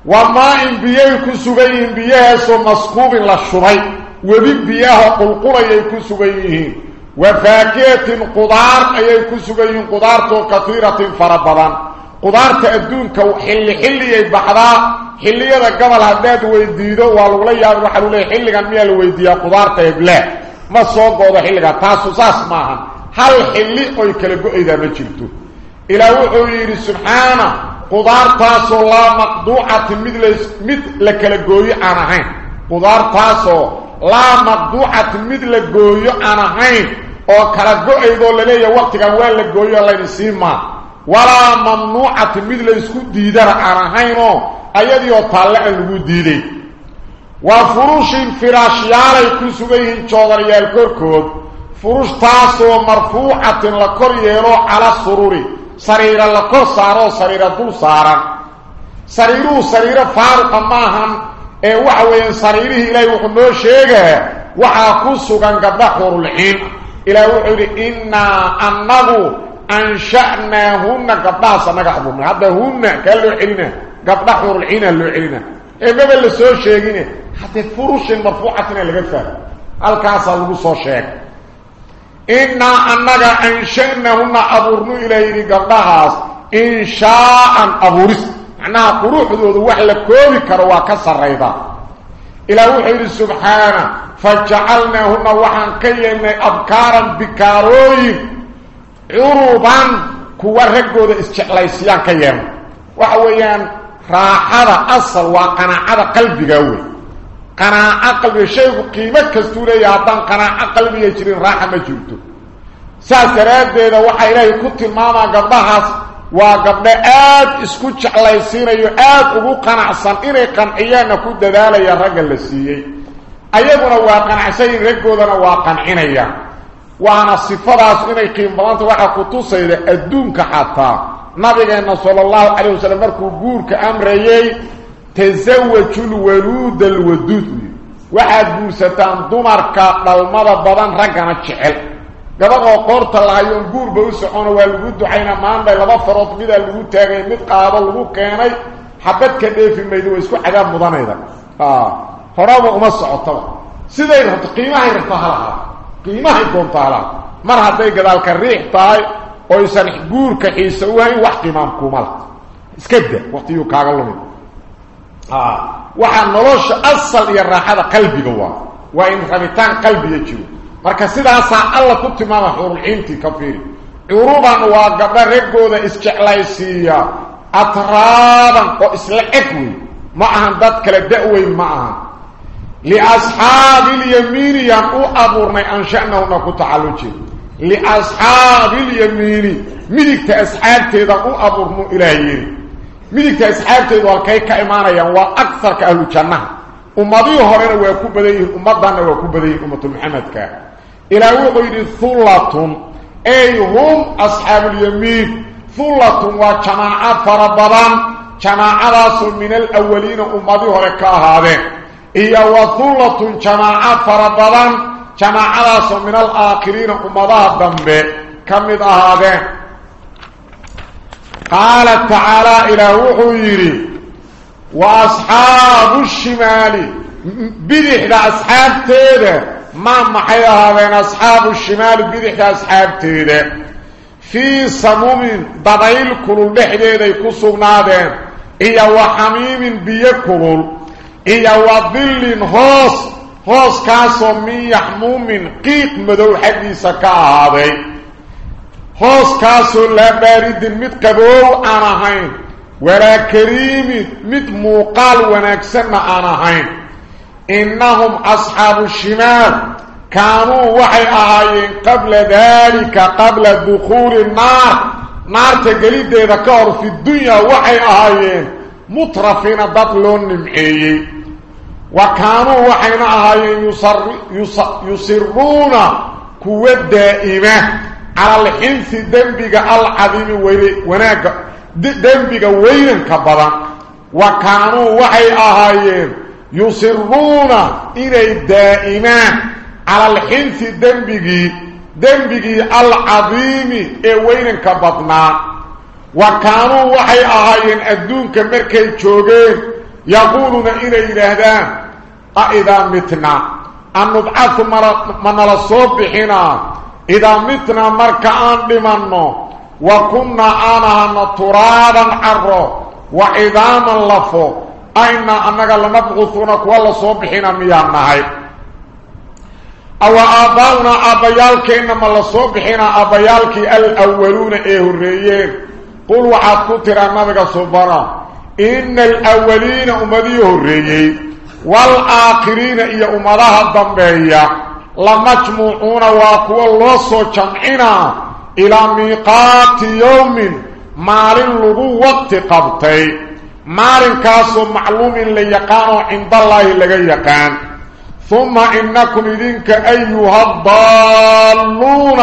wa maa-in biyay ku sugan yihiin biyahaasoo maskuubin la shubay webi biyaha qulqulayay ku sugan yihiin وفاكهة قدار اي كسغين قدار تو كثيرة فربان قدارت ادونك وحل حليه بحضاء حليه قبل هداد ويديده والغلا يا وحلوله حلغان ميل ويديا قدارت ابلا ما سو غوده حلغا تاسوساس ما هل حلي أو كل غيده ما جلتو. إلى وحير سبحانه قدار تاسو لا مقدوعة مثل مثل كل غوي أنا هين. قدار تاسو لا مقدوعة مثل غوي أنا هين. Oo kala go-aydoo laleeyaha waqtigan waa la gooyo layni sii maa walaa mamnuucatin mid la isku diidana aan ahaynoo ayadiioo taalle aan lagu diiday waa furushin firaashyaalay ku sugan yihiin joodaryaal korkood furushtaasoo marfuucatin la kor yeelo cala sururi sariira la kor saaroo sariira dul saaran sariiruhu sariiro faaruqa maahan ee waxa weeyaan sariirihii ilaahay wuxuu noo sheegaa waxaa ku sugan gabdha xurulciin إلى وحول إنا أنغو أنشأناهن قطاسة نقعبهم هذا هن كان لعلنا قطاحوا العين اللعلنا قبل كان لسوء الشيخين حتى فروش مفوعتنا لقد فهم الكاسة لقصوا الشيخ إنا أنغا أنشأناهن أبورنو إليه قطاس إنشاء أبورس. معناها أنا ذو ذو وحلة كوبكر وكسر رايضا إلى وحول سبحانه. فجعلناهن وحان كيما أبكارا بكاروي عروبا كوارغود استقلايسيان كيما وحويان راحة أصل وقناعة قلبي قوي. قناعة قلبي شيء قيمة كستوري يادان قناعة قلبي يجري راحة ما جبتو ساسرات ده وحا إلهي كتماما قبضهاس وقبضة آد اسكو جعلايسين ايو آد أبو قناع صان إني قنعيانا كود دالا يا رجل السيئي ayaguna waa qanacsayin raggoodana waa qancinayaan waana sifadaas inay qiim badanta waxaa ku tusayda adduunka xataa nabigeenna sala allahu calayh wasalam markuu guurka amrayey tasawaju lwaluuda alwaduud waxaad guursataan dumarka dhalmada badan raggana jecel gabadhoo qoorta lahayoon guurba u socono waa lagu ducayna maanbay laba farood midaa lagu taagay mid qaado lagu keenay xabad ka dheefi maydo waa isku cadaab mudanayda horaba uma socotaba siday rabto qiimahay rabto halahaa qiimahay doonto halaha mar hadday gadaalka riix tahay oysan guurka xiise u hayn wax qiimaam kumala iska da waqtiyuu kaaga lumin آه waxa nolosha asal iyo raaxada qalbiga waa waa in rabitaan qalbiga jiro marka sidaasa alla ku timaama xurul inti kafiri uruban waa gabdha reegooda isjeclaysiiya atraaban oo isla egwi ma ahan dad kala da'weyn ma ahan لأصحاب اليمين يقو أبورني أنشأنا ونكو تعالوكي لأصحاب اليمين. ملك تأسحاب تيدقو أبورنو إلهيين ملك تأسحاب تيدوالكي كإمانا ينوى أكثر كأهل جنة أمضي هرير ويكو بديه أمضان ويكو بديه أمت محمد إلهو غير ثلة. أي هم أصحاب اليمين. ثلة وشماعات فربضان. شماعات من الأولين أمضي هرير كأهادين إيا وثولة جماعة فرددان جماعة من الآخرين أمضاها الضمب كم ذا قال تعالى إلى وحيري وأصحاب الشمال. بذيح لأصحاب تيدة ما محيها هذين أصحاب الشمال بذيح لأصحاب تيدة في صموم ضبيل كل اللحدة يكسو نادين إيا وحميم بيكل إيا وظل هوس هوس كاسو من يحموم قيق مدو حديثة كهذا هوس كاسو لا بارد مد قبو أنا هين ولا كريم مد موقال ونكسن أنا هين إنهم أصحاب الشمال. كانوا وحي اهايين قبل ذلك قبل دخول النار. نار تقليد ذكر في الدنيا وحي اهايين مطرفين بطلون نمعي وكانوا يصر يصر يصرون كوة دائمة. على الحنس دنبغ العظيم وناك دنبغ وين كبرا. وكانوا وحي اهايين يصرون إلى دائما على الحنس دنبغ دنبغ العظيم اي وين كبطنا وكانوا وحي اهايين ادونك مركي جوغين يقولون إلى الهدان اذا متنا. أن نبعث من الصبحنا إذا متنا مركعان لمنه وكنا آنها ترابا عرو وعظاما لفو أين أنك لنبغثونك والله صبحنا ميانهي أو آباؤنا آبيالك إنما لصبحنا آبيالك الأولون إيه الرئيين. قل وعاد كتر النبي صبرا إن الأولين أمديه الرئيين والآخرين إيا أمدها الضمبية لمجموعون وقوى الله جمعنا إلى ميقات يوم مال لغو وقت قبطي. مال كاسو معلوم ليقان عند الله لغيقان ثم إنكم إذنك أيها الضالون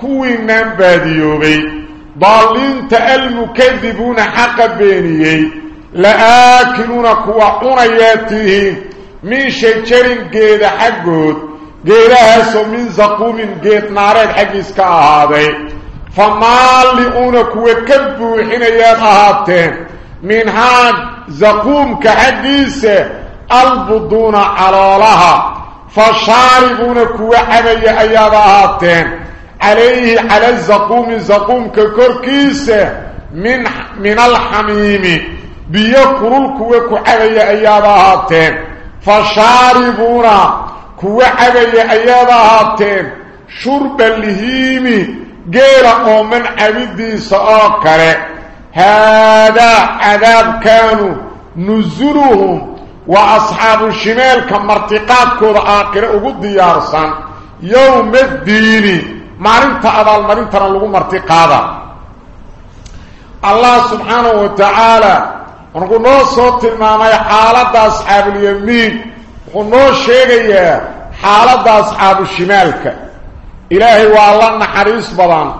كوين باديوبي. ضالين تألموا كذبون حق بينيه لآكلون كواقون ياته من شجرين قيد حقود. قيدها سو من زقوم قيد نارين حق اسكاهاتي فمالئون كواكبو حين ياتهاتين من هاد زقوم كحديثة البدون عرالها فشاربون كواحبا يأيادهاتين عليه على الزقوم الزقوم ككركيس من من الحميم. بيقرل كوكو عليا أياباتين. فشاربورا كو عليا أياباتين. شرب الهيم غير امن عبدي سآكر. هذا عذاب كانوا نزلهم وأصحاب الشمال كمرتقاتكم آخر اوو ديارسان يوم الدين. Maalinta abaalmarintana lagu martiqaada allah subxaanahu wa tacaala markuu noo soo tilmaamay xaaladda asxaabulyamiin ونو شيغيا حالة أصحاب الشمالك إلهي والله نحريص بضان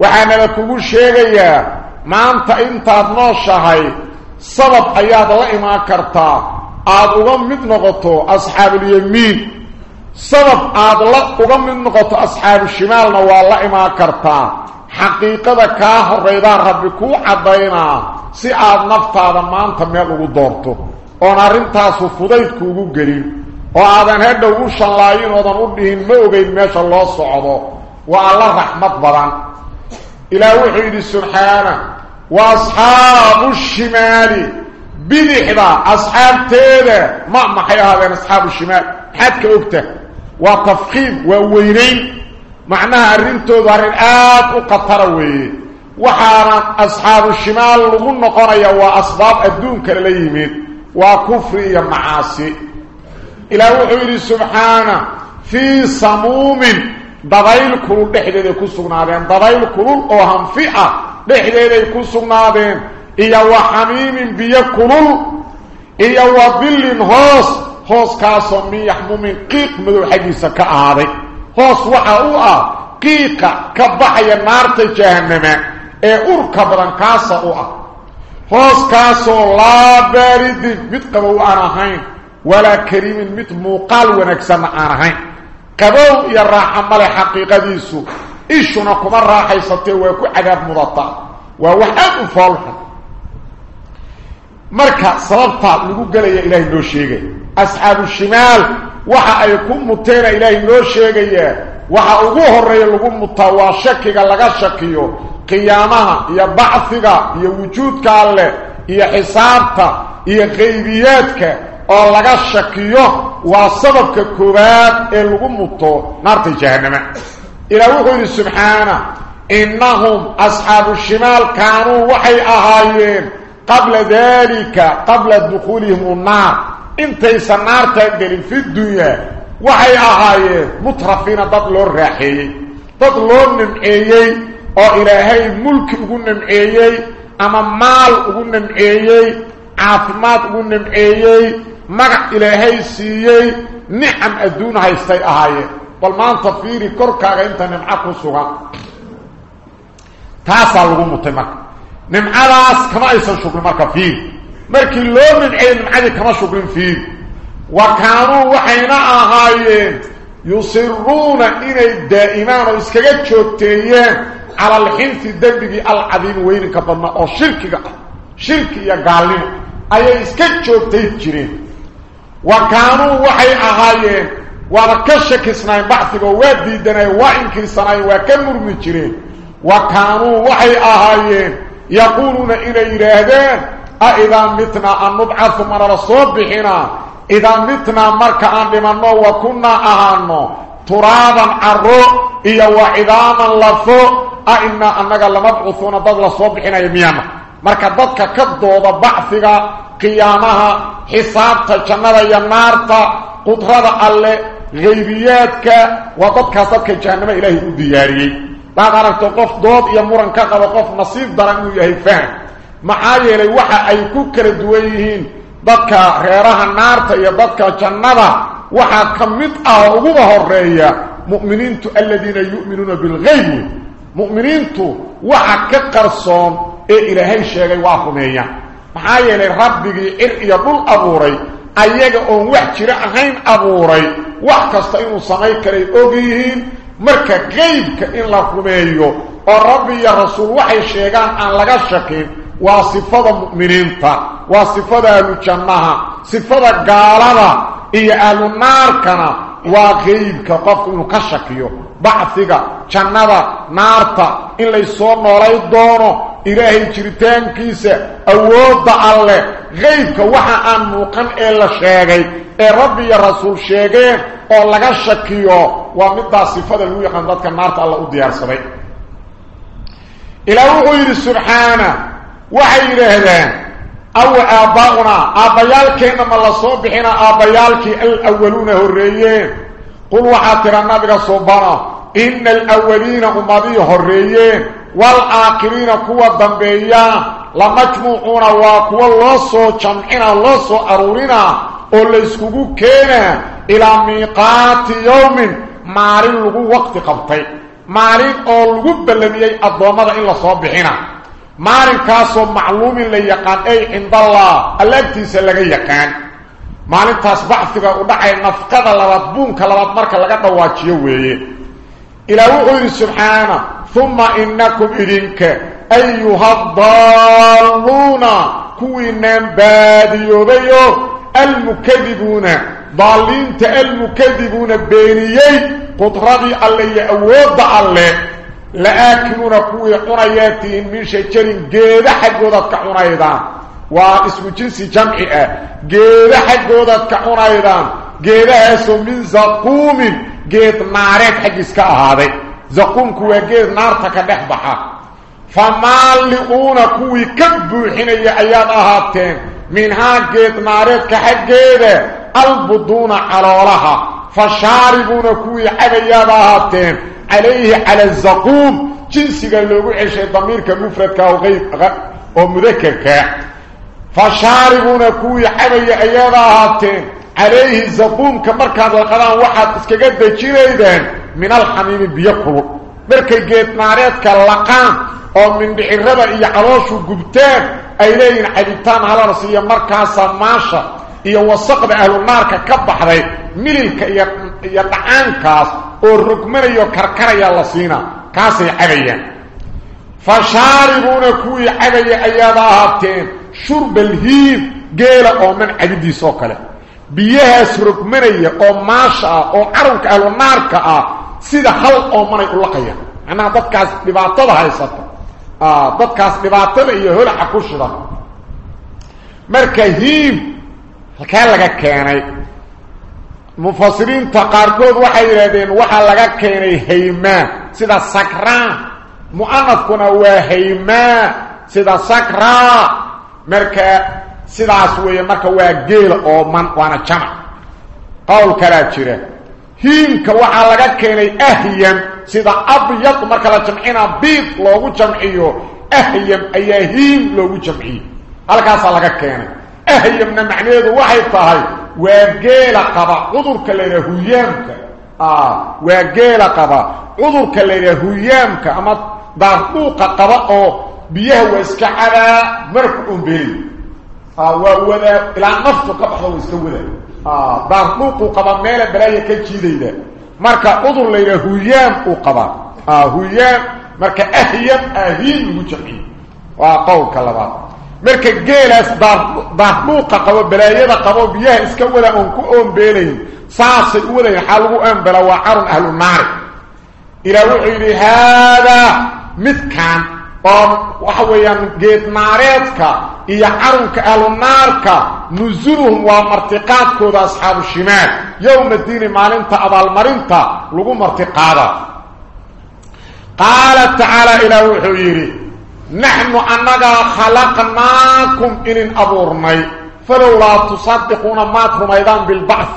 وحانا لكو شيغيا ما أنت انت نوشهي سبب أياد الله ما كرتا آد أغمد سبب عاد الله قم من نقطة أصحاب الشمال والله ما كرتا حقيقة كاه الرئيضة ربكو عدينا سي عاد نفط هذا ما أنت ميقو دورتو ونارين تاسو فضايد كوكو قريب وعادن هده وشا اللهين ودن ادهين ما شاء الله صعبه وعالله رحمة بران إله وحيد السرحانة وأصحاب الشمال بذي حدا أصحاب تيدا ما أم بين أصحاب الشمال حتى أكتب وتفخيم وويرين معناها الرنتو ورئات وقطروي وحارا أصحاب الشمال لغن قرية وأصباب الدون كالليمين وكفر يا معاسي إلى وحير سبحانه في سموم ضغيل كرول لحده يكسونا بهم ضغيل كرول أوهم فئة لحده يكسونا بهم إيا وحميم بيكرول إيا وظل هوس ah ah qiiqa ka baxaya naarta jahannama ee urka badan kaasa u ah hooskaasoo laa baaridin mid qabow aan ahayn walaa kariimin mid muuqaal wanaagsanna aan ahayn qabow iyo raaxa male xaqiiqadiisu ishuna kuma raaxaysatee waa ku cadaab mudata waa wax aad u foolxun marka sababta lagu gelaya ilaahay noo sheegay أصحاب الشمال وحا يكون متين إليه لو شيء وحا أغوه الرئيس لغو متوى شكيك لغا شكيو قيامها يا بعثك يا وجودك الله هي حسابك هي غيبياتك أو لغا شكيو وصببك كباب لغو متوى نارت جهنم. إلا وقل سبحانه إنهم أصحاب الشمال كانوا وحي أهايين قبل ذلك قبل دخولهم النار. Waxay ahaayeen mutrafiina dad loo raaxeeyey dad loo nimceeyey oo ilaahay mulki ugu nimceeyey ama maal ugu nimceeyey caafimaad ugu nimceeyey magac ilaahay siiyey nicam adduun haystay ahaayeen bal maanta fiiri korkaaga inta nimco ku sugan taasaa lagu mutay marka nimcadaas kama aysan shugrin marka fiiri markii loo nimceeyey nimcadii kama shugrin fiiri wa kaanuu waxayna ahaayeen yusiruuna inay daa'imaan oo iskaga joogteeyeen cala alxinfi dembigii alcadiimi weyninka badnaa oo shirkiga ah shirki iyo gaalnimo ayay iska joogtay jireen wa kaanuu waxay ahaayeen waaba ka shakisnaayeen bacdigoo waa diidanayeen waa inkirsanaayeen waa ka murmi jireen wa kaanuu waxay ahaayeen yaquuluuna inay yidhaahdeen اذا متنا أن نبعث مر الصوب هنا إذا متنا مرك أن بمن وكنا أهانو. ترابا ارى يا وعظاما لف ان أنك لم تبعثون بعد الصبح هنا يمينا مرك ددك كدوده قيامها حساب تشمر يا نارتا قدرة الله غيبياتك وقدك سبك جهنم إلهي ودياري. لا تعرف توقف دوب يا مرن وقف نصيب درن يا فهم. Maxaa yeelay waxa ay ku kala duwan yihiin dadka reeraha naarta iyo dadka jannada waxaa ka mid ah oo uguba horeeya mu'miniintu aladiina yu'minuuna bilgayb mu'miniintu waxa ka qarsoon ee ilaahay sheegay waa rumeeyaan maxaa yeelay rabbigii cir iyo dhul abuuray ayaga oon wax jiro ahayn abuuray wax kasta inuu samayn karay og yihiin marka qaybka in la rumeeyo oo rabbi iyo rasuul waxay sheegaan aan laga shakin waa sifada ahlu jannaha sifada gaalada iyo ahlu naarkana waa qaybka qofku inuu ka shakiyo bacfiga jannada naarta in laysoo noolay doono ilaahay jiritaankiisa awoodda alleh qaybka waxa aan muuqan ee la sheegay ee rabbi iyo rasuul sheegeen oo laga shakiyo waa midaas sifada lagu yaqaan dadka naarta alla u diyaarsaday ilaa wuxuu yidhi subxaana waxay yidhaahdeen aw aabbaa'unaa aabbayaalkeenna ma la soo bixina aabbayaalkii alawaluuna horreeyeen qul waxaa tira nabiga subana ina alawaliina ummadii horreeyeen waalaakhiriina kuwa dambeeyaa lamajmuucuuna waa kuwa loo soo jamcina loo soo aruurinaa oo layskugu keenaa ilaa miiqaati yowmin maalin lagu waqti qabtay maalin oo lagu ballamiyey addoommada in la soo bixina مارن كاسو معلوم اللي يقان اي عند الله الاكتنس اللي يقان مارن تاس بحثك ودعي نفقد لبات بونك لبات مارك لقد واجه وي إلى وقل سبحانه ثم إنكم إذنك أيها الضالون كوينان باديو بيو المكذبون ضالين تأل مكذبون بينيي قطربي اللي يأوض عليه kuwii cunayaatihin min shajarin geeda xaggoodaad ka cunaydaan واسم جنس جمعي. جيدا حقودة كعون أيضا جيدا اسم من زقوم. جيد نارات حق اسكا هذا زقوم كوا جيد نار تكدحبحا فمالئون كوي كبوحين اياد آهاتين. منها جيد نارات كحق جيدا البضون علولها فشاربون كوي عبياد آهاتين. عليه على الزقوم. جنسي قال له عيشة ضميرك مفردك أو غير أو مذكرك فشاربون كوي حبي ايادا هاتين. عليه الزقوم كمركز القرآن واحد. اسكاقد جيريدان من الحميم بيقروا مركي جيت ناريتك اللقان أو من بحربا إيا علوشو قبتان أيلين حديثان على رسية مركز ماشا iyo wasaqda ahlu naarka ka baxday يقعان كاس ورقمنا يو كركرا يا الله سينا كاس عبيا فشاربون كوي عبيا أيضا هاتين شرب الهيد قيلة أو من عدد سوكلا بيهس رقمنا يو ماشا أو عروك أو ناركا سيدا خلق أو من يقلقيا أنا ضد كاس بباطل هاي سطا ضد كاس بباطل يهول حكوش مركهيم هكا لغا اي mufasiriinta qaarkood waxay yidhahdeen waxaa laga keenay haymaan sida sakraa mu'anafkuna waa haymaa sida sakraa marka sidaas weeye marka waa geela ooman waana jamac qowl kalaa jira hiimka waxaa laga keenay ahyam sida abyad marka la jamcina biid loogu jamciyo ahyam ayaa hiim loogu jamciyey halkaasaa laga keenay ahyamna macnaheedu waxay tahay وجيل قبا عذر كلينه هيامك آه وجيل قبا عذر كلينه هيامك اما دارفوق قبا أو بيه واسك على مركم بين فهو ولا إلى نفس قبا ويسوده آه دارفوق قبا ميل بلاي كجيده marka udur leeyahay huyam u qaba. Ah huyam marka ahiyad ahiin mujahid wa qaw kalabaa marka geelaas daardhuuqa qabo balaayada qabo biyaha iska wada oon ku oombeelayn saasay u wadayn xaa lagu oonbela waa carun ahlu naari ilaah wuxuu yidhi haadaa midkan oo waxa weeyaan geed naareedka iyo carunka ahlu naarka nusuluhum waa martiqaadkooda asxaabu shimaal yowma diini maalinta abaalmarinta lagu martiqaada qaala tacaala ilaah wuxuu yidhi نحن أننا خلقناكم إن أبورني فلولا تصدقون ما ترميدان بالبعث.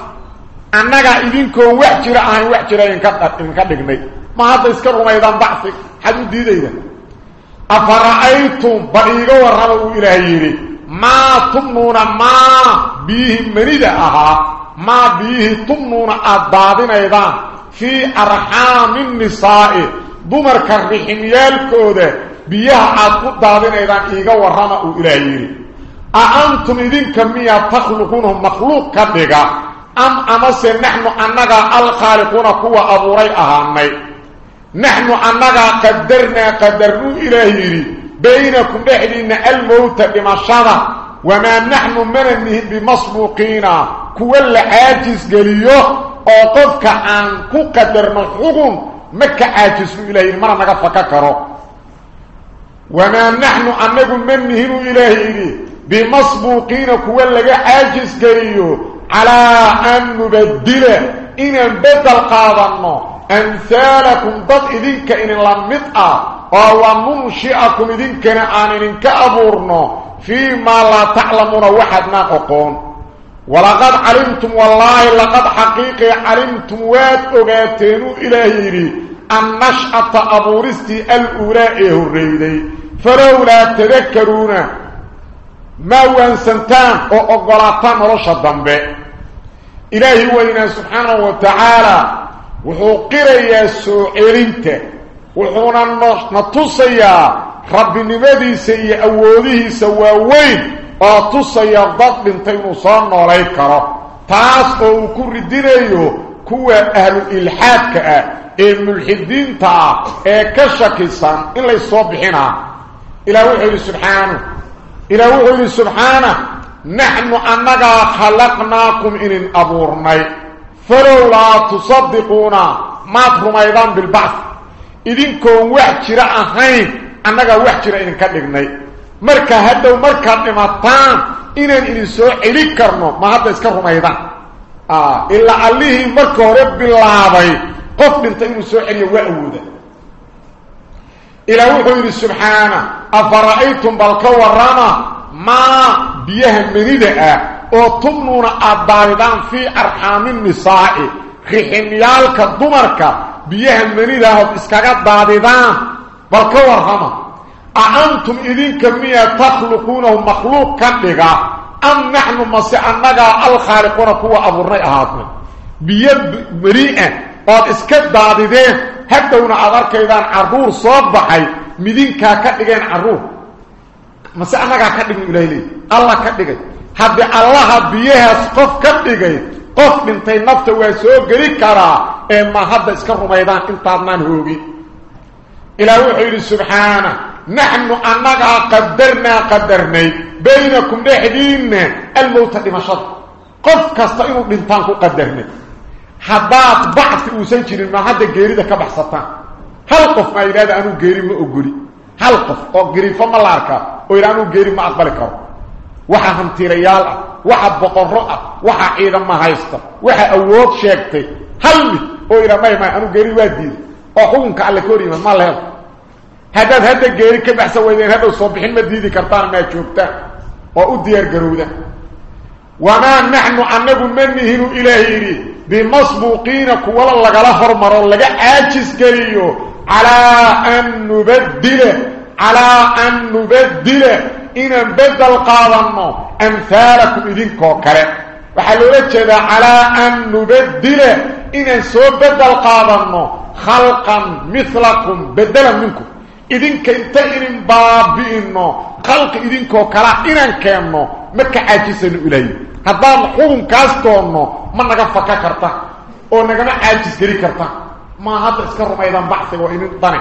أننا إذنكم وحجر أهي وحجر إن كدقني. ما هذا يسكر رميدان بعثك حدو ديدي أفرأيتم بئيغا ورموا إلهي ما تمنون ما بيه منيدة أها. ما بيه تمنون أدادين أيضا. في أرحام النساء. دمر كربحين يالكوده. بيها عاد قدادين أيضا ايغا ورانا أو الهيري اعانتم اذن كميا تخلقونهم مخلوق كبيرا ام امسي نحن انغا الخالقون قوة ابو ري اهامي نحن انغا قدرنا قدرنو الهيري بينكم بحلين الموت بمشارة وما نحن من النهي بمصبوقين كوال عاجز قليو اوقفك عن كو قدر مخلوقون مكا عاجزو الهيري مرا نغا فكا كرو وما نحن أنه منهن إلهي بمسبوقين كوا لغا عاجز قريو على أن نبدل إن بدل قادنا أمثالكم ضد إذنك إن لم نطأ وهو ننشئكم إذنك آن إنك أبورنا فيما لا تعلمون وحدنا أقون ولقد علمتم والله لقد حقيقي علمتم واد أغاتين إلهي النشأة أبورستي الأولى الريدي فلولا تذكرون ما وانسنتان أو أقلاتان رشا الضنباء إلهي وإنا سبحانه وتعالى وحقر يا سوئرينت وحونا نتصيا رب نمدي سي أوله سواوين وتصيا ضد بنتين صان عليكرا تاس أو كر دينيو كوا أهل الإلحاد كأه الملحدين تا كشكسان إلا يصبحنا. إلى وحي سبحانه. إلى وحي سبحانه. نحن أننا خلقناكم إن أبورني فلولا تصدقون ما ترميضان بالبعث إذن كون أهين أننا وحجر إن كدقني marka hadhow markaad dhimataan inaan idin soo celi karno ma hadda iska rumaydaan ilaa allihii marka hore bilaabay قف دنت انو سوخري واهودا إلى وحي سبحانه افرئيتم بالكورما ما بيهمنيده أو تمنون ابايدان في ارحام النساء خيميالك دمرك بيهمنيده اسكغا باديدان بالكورما اانتم اذن كميا تخلقونه مخلوق كدغا ام نحن مسعنا الخالقون هو ابو الريحات بيد مريئه arkaydaan carruur soo baxay midinkaa ka dhigeen carruur mase annagaa ka dhigna ilahay leey allah ka dhigay haddii allaha biyahaas qof ka dhigay qof dhintay nafta waa soo geli karaa ee ma hadda iska rumaydaan intaadnaan hoogin ilaah wuxuu yidhi subxaana naxnu annagaa qadarnaa qadarnay baynakum dhexdiinna almowta dhimashada qof kasta inuu dhintaan ku qadarnay حضات بعض في اوسن جيرين ما حد غيريده كبحثتان هل قف ايراد انو غيري ما اوغري هل قف أو غيري فما لاركا أو يرانو غيري ما اقبل كرو وحا همتي ريال وحا بقر رؤى وحا ايدا ما هيست وحا اووب شيكتي هل أو يرام ما انو غيري وادي أو حكمك على كوري ما له هذا هذا غيري كبحث وين هذا الصبحين ما ديدي كرتان ما جوبته أو ديار غروده وما نحن انبو منه الهي بمسبوقين كولا لغلا هرمر لغا عاجز كليو على أن نبدل على أن نبدل. إن بدل قادنا أمثالكم إذن كوكرة. وحلو لجد على أن نبدل. إن سو بدل قادنا خلقا مثلكم بدلا منكم. إذن كنت ان بابينا خلق إذن كوكرة ان كنو مكا عاجزين إليه. Haddaan xukunkaas doonno ma naga faka karta oo nagama caajis geli karta maa hadda iska rumaydaan baxiga waa inin dane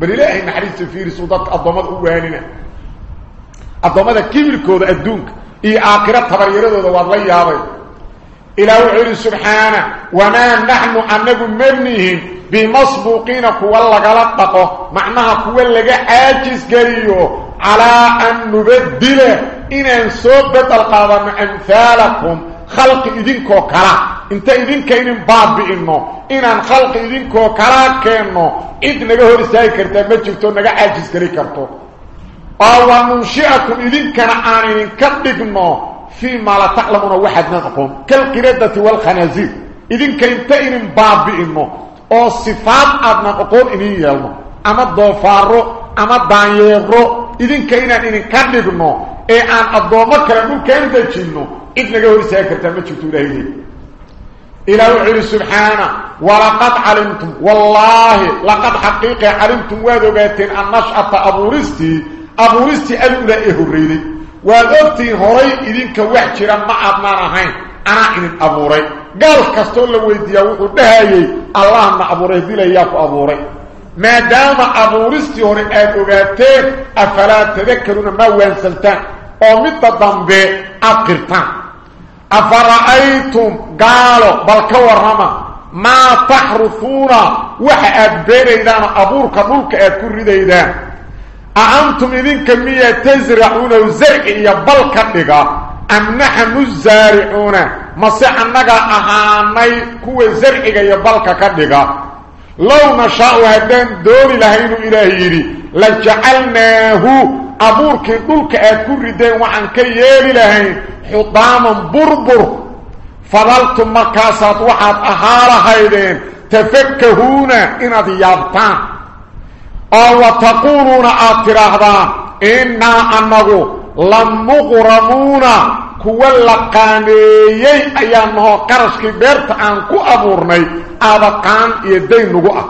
bal ilaahay naxariista fiirisuu dadka addoommada u waanina addoommada kibirkooda adduunka iyo aakhiro tabaryaradooda waad la yaabay ilaah wuxuu yidhi subxaana wamaa naxnu annagu manihin bimasbuuqiina kuwa lagala dhaqo macnaha kuwa laga caajis geliyo على أن نبدل إن أنسوك بطل قادم أنثالكم خلق إذنك وكرا إنت إذنك إذن باب بإنه. إن أن خلق إذنك وكرا كأنه إذنك هو رسائي كرتين مجبتون نغا أجز كري كرتو. أو ننشئكم إذنك نعاني نكبقنه فيما لا تعلمون واحد نظركم كالقردة والخنازير. إذنك إنت إذن باب بإنه. أو صفات أدنى أقول إنه يلم أما الضفار أما الضعيير idinka inaan idinka dhigno ee aan addoommo kale dhulkaan dejinno cid naga hor istaagi kartaa ma jirto ilaahay إلى وحيد سبحانه. ولقد علمتم. والله لقد حقيقة علمتم. وذباتين النشأة أبورستي أبورستي الأولى إهريدي وذبتي هوري إذنك وحجرا ما أبنان هين أنا إذن أبوري قال كستول ويديا وحدهاي الله ما أبوري دي لياك أبوري ما دام أبورستي هوري أدوغاتين أفلا تذكرون ما وانسلتان ومدى ضمبي أقرتان أفرأيتم قالوا بل كورما ما تحرثون وحأد بيريدان أبورك ملك أكون ريدان أأنتم إذن كمية تزرعون وزرع يبالك لغا أم نحن الزارعون مسيح أنك أهاني كو زرع يبالك لغا لو نشاء هدان دون لهين إلهيري لجعلناه أبورك ملك أكون ريدان وعن كي يالي لهين. حطاما بربر. فضلتم مكاسات وحد أهالة هيدين. تفكهون إن ديابتان أو تقولون آتراهدان إنا أنه لم مغرمون كوى اللقانيي أيانه قرشك بيرت عن كو أبورني. آبقان يدين نقوة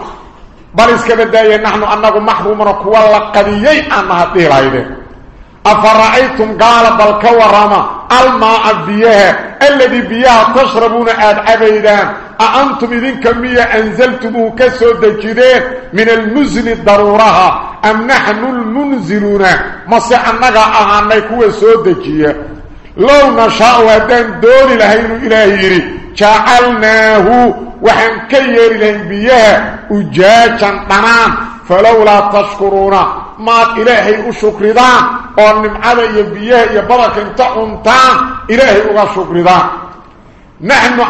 بل إسكبدايا نحن أنه محرومنا كوى اللقانيي أنها دير أفرأيتم قال بل كورما الماء بيها الذي بيها تشربون آد عبيدان أأنتم إذن كمية أنزلتموه كسو دجدين من المزن الضرورها أم نحن المنزلون مصيح النقا أهاني كوة سو دجية لو نشاء ودان دون لهين إلهيري. جعلناه وحن كير لهم بيها أجاجا طنان فلولا تشكرون. ما إلهي أشكردان oo nimcada iyo biyaha iyo badarka inta cuntaan ilaahay uga shukridaan naxnu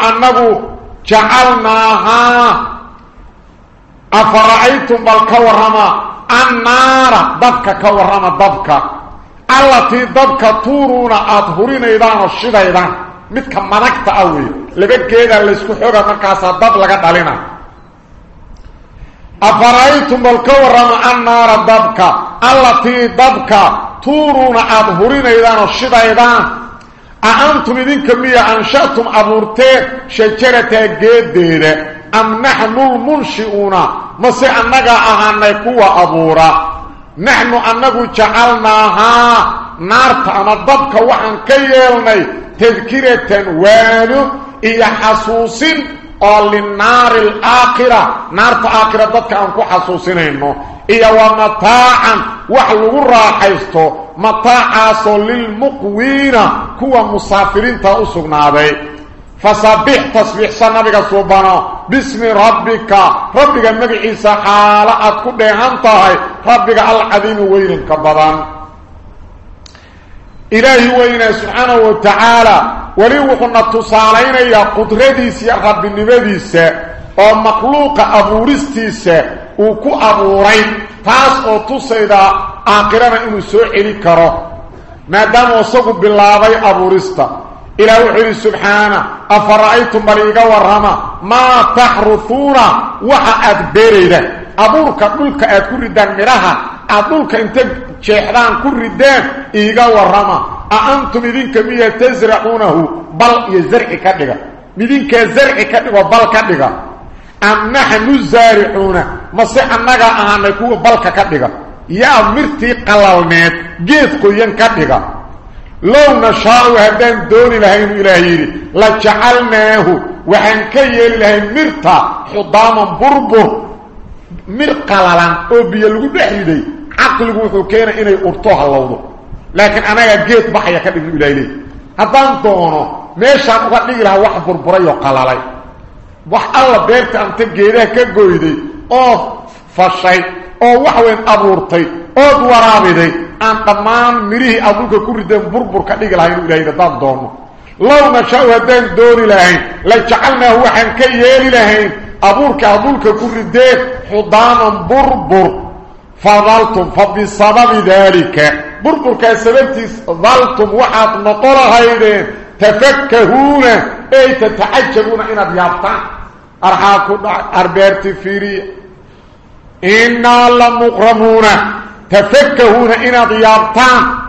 النار ضبك كورنا ضبك التي ضبك تورونا أظهرين إذان الشدى إذان مثل منكت أوي. لبك إذا اللي سكحوك مركز الضب لقد علينا. أفرأيتم بالكورنا النار ضبك التي ضبك تورونا أظهرين إذان الشدى إذان أأنتم إذن كمية أنشأتم أبورتين شجرة جديدة. أم نحن المنشئون؟ Mase annagaa ahaanay kuwa abuura. Naxnu annagu jacalnaahaa naarta ama dabka waxaan ka yeelnay tadkiratan waano iyo xasuusin oo linaari alaakhira naarta aakhira dadka aan ku xasuusinayno. Iyo wa mataacan wax lagu raaxaysto. Mataacaasoo lilmuqwiina kuwa musaafiriinta u sugnaaday فصبح تصبيح سنبك صوبانا باسم ربك. ربك مقعيسا حالا اتكد انتهي ربك العظيم وين كبدا إلهي وين سبحانه وتعالى. وليوكنا تصالين يا قدرديس يا رب النبديس ومخلوق أبو رستيس وكو أبو رين تاس أو تصيدا آخرنا إنو سوحي لكرا ما دام وصقوا بالله أبو رستيس isagu bilaabay abuurista ilaah wuxuu yidhi subxaana afara'aytum bal iiga warrama maa taxrufuuna waxa aad beerayda abuurka dhulka aad ku ridaan midhaha aad dhulka inta jeexdaan ku ridaan iiga warrama a antum idinka miya tasracuunahu bal iyo zarci ka dhiga midinkaa zarci ka dhigo bal ka لو نشاءو هدان دوني لهين إلهيري لجعلناه وحن كيّل لهين مرتا حضاما بربر مرقلالا أبي يلقو بحيدي عقلقو حكينا إني أرتوها اللوضو. لكن أنا يجيت بحيا كبير إلهيري. هدان دونو ميشا مغطي إلها واحد بربريو قلالي واحد الله بيرت أن تجيريه كبيري أوه فشي. أو وحوين أبورتي. أوه دوارابي دي aan dhammaan mirihii aad dhulka ku rideen burbur ka dhigi lahayn ilahay haddaan doono low nasha-u haddaan dooni lahayn la jacalnaahu waxaan ka yeeli lahayn abuurka aad dhulka ku rideen xudaaman burbur fadaltum fa bisababi daalika burburkaas sababtiis daltum waxaad noqo lahaydeen tafakkahuuna ey tatacajabuuna inaad yaabtaan arxaa ku dhac arbeerti fiiriya innaa la muqramuuna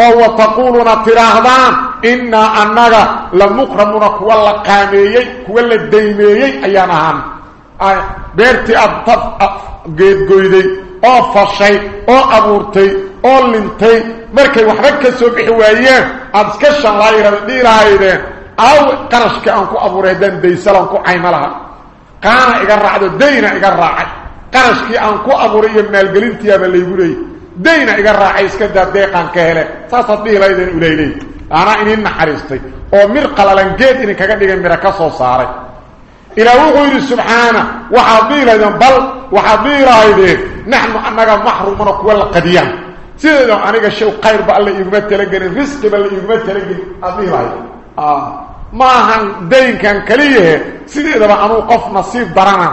oo wa taquuluuna tidhaahdaan innaa annaga la muqramuuna kuwa la qaameeyey kuwa la daymeeyey ayaan ahaan beertii aad geedgoyday oo fashay oo abuurtay oo lintay markay waxba ka soo bixi waayeen aada iska shanlaayirada dhiilahaydeen aw qarashkii aan ku abuuray haddaan daysalaan ku cayma laha qaana iga raacdo dayna iga raacay iska daa ka hele. Saasaad dhihi lahaydeen ilayley anaa inin naxariistay oo mir qalalan geed idinkaga dhigay mira ka soo saaray. Ilaa wuxuu yidhi subxaana waxaad dhihi lahaydeen bal waxaad dhihi lahaydeen naxnu annaga maxrumuna kuwa la qadiyaan. Sideeda aniga shay qayrba alla iiguma talagelin risqiba la iiguma talagelin aad dhihi lahayd ma ahan daynkan kaliyahe sideedaba anuu qof nasiib darana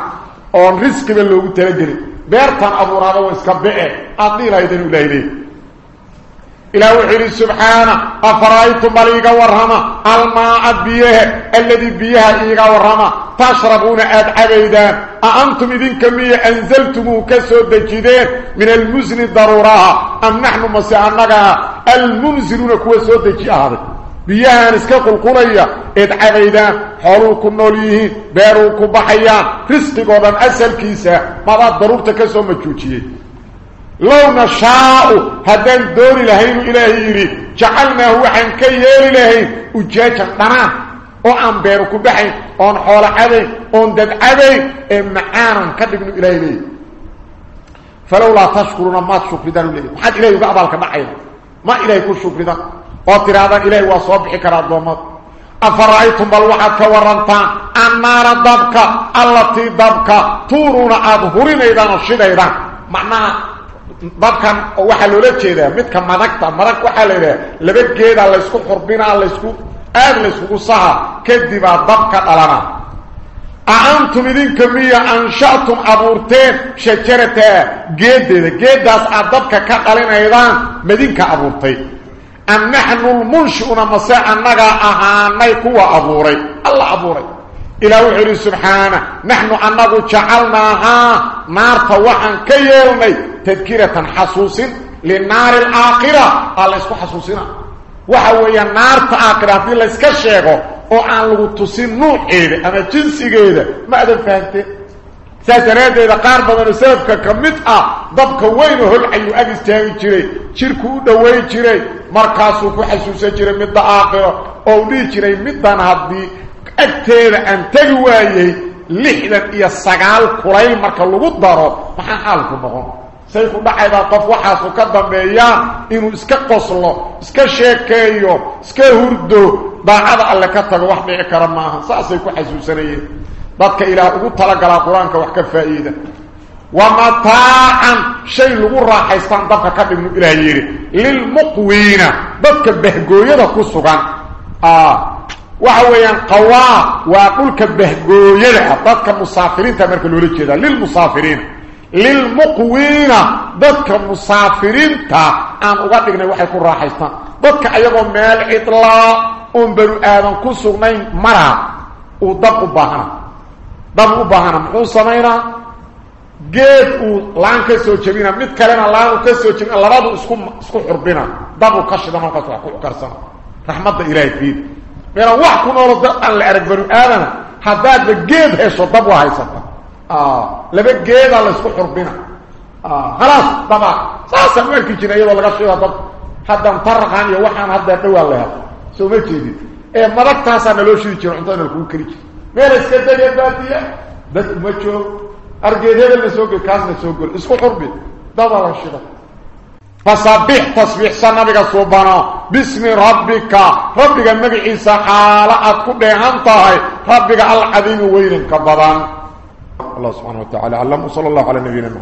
oon risqiba loogu talagelin beertan abuuraada wa iska be-e aad dhihi lahaydeen ilahay leey إلى وحيري سبحانه أفرأيتم بليغا ورهما الماء بيه الذي بيها إيغا ورهما تشربون أد عبيدان أأنتم إذن كمية أنزلتموا كسود جدين من المزن الضرورها أم نحن مسيحنك المنزلون كوا سود جهاد بيها نسكاق القرية إد عبيدان حولوكم نوليهين بيروكم بحيان رزقكم أسل كيسا ماذا ضرورتك سو مجوجيه لو نشاء هدان دوري لهين إلهي يري جعلناه وحن كيالي لهين وجاجا دنان oo aan beero ku baxay oon xoolo caday oon dad caday ee macaanan ka dhigno ilaahay leey falawla tashkuruna ma shukridan leey waxaad ilaahay uga abaalka dhacay ma ilaahay ku shukridan oo tiraada ilaahay waa soo bixi karaa doomad afara'aytum bal waxaad ka warantaan annaara dabka allatii dabka tuuruuna aada hurinaydaan oo shidaydaan macnaha dabkan waxaa loola jeedaa midka madagta madag waxaa la yidhaha laba geedaa laysku xurbinaa laysku aada layskugu saha kadibaa dabka dhalana أأنتم إذن كمية أنشأتم أبورتين شجرة جيدة جيدة أدبك كقلين أيضا مدينك أبورتين أم نحن المنشئون مساء النغا أهاني كوا أبوري. الله أبوري. إلى وحر سبحانه نحن أنه جعلناها نار توحا كيالني تذكرة حسوس للنار الآخرة. الله يسكو حسوسنا وحوية نار تآخرة الله يسكشيغو oo aan lagu tusin nuuceeda ama jinsigeeda ma adan fahamteen ah weyn oo holcayuu ag istaagi jiray jirku u dhoweyn jiray markaasuu ku xasuusan jiray midda aakhiro oo u dhihi jiray middan haddii agteeda aan tegi waayey lixdan iyo sagaal kulayl marka lagu daro maxaa xaalku noqon say ku dhacaydaa qof waxaasu ka dambeeyaa inuu iska qoslo iska sheekeeyo iska hurdo daacada alle ka tago wax dhici kara maaha saasay ku xasuusanayeen dadka ilaah ugu talagalaa qur-aanka wax ka faa'iida wa mataacan shay lagu raaxaystaan dabka ka dhignu ilaah yidhi lilmuqwiina dadka bahgooyada ku sugan waxa weeyaan qawaa waa dhulka bahgooyada ah dadka musaafiriinta marka loola jeedaa lilmusaafiriina lilmuqwiina dadka musaafiriinta aan uga dhignay waxay ku raaxaystaan dadka ayagoo meel cidlaa oon banu aadan ku sugnayn maraa uu dab u baahana dab u baahana muxuu samaynaa geed uu laan ka soo jebina mid kalena laan uu ka soo jebina labadu isku isku xurbina dab uu ka shida markaas wax ku karsana raxmadda ilaahay fiid meelaan wax ku noolo dad aan la arag banu aadana haddaadba geed hesho dab waa haysata laba geedaa la isku xurbina khalaas daba saasaan u arki jira iyadoo laga shida dab haddaan taraqan iyo waxaan hadda dhowaa la helo soo ma jeedid ee madagtaasaa naloo shidi jiro cuntadana lakugu keli jiro meela iska degee baadiya dad uma joog argeed hebelna soo gel kaasna soo gel isku xurbi daba la shida fasabbix tasbiixsa nabiga suubano bismi rabbika rabbiga magaciisa xaala aad ku dheehan tahay rabbiga alcadiimi weynanka badan الله سبحانه وتعالى علم وصلى الله على نبينا محمد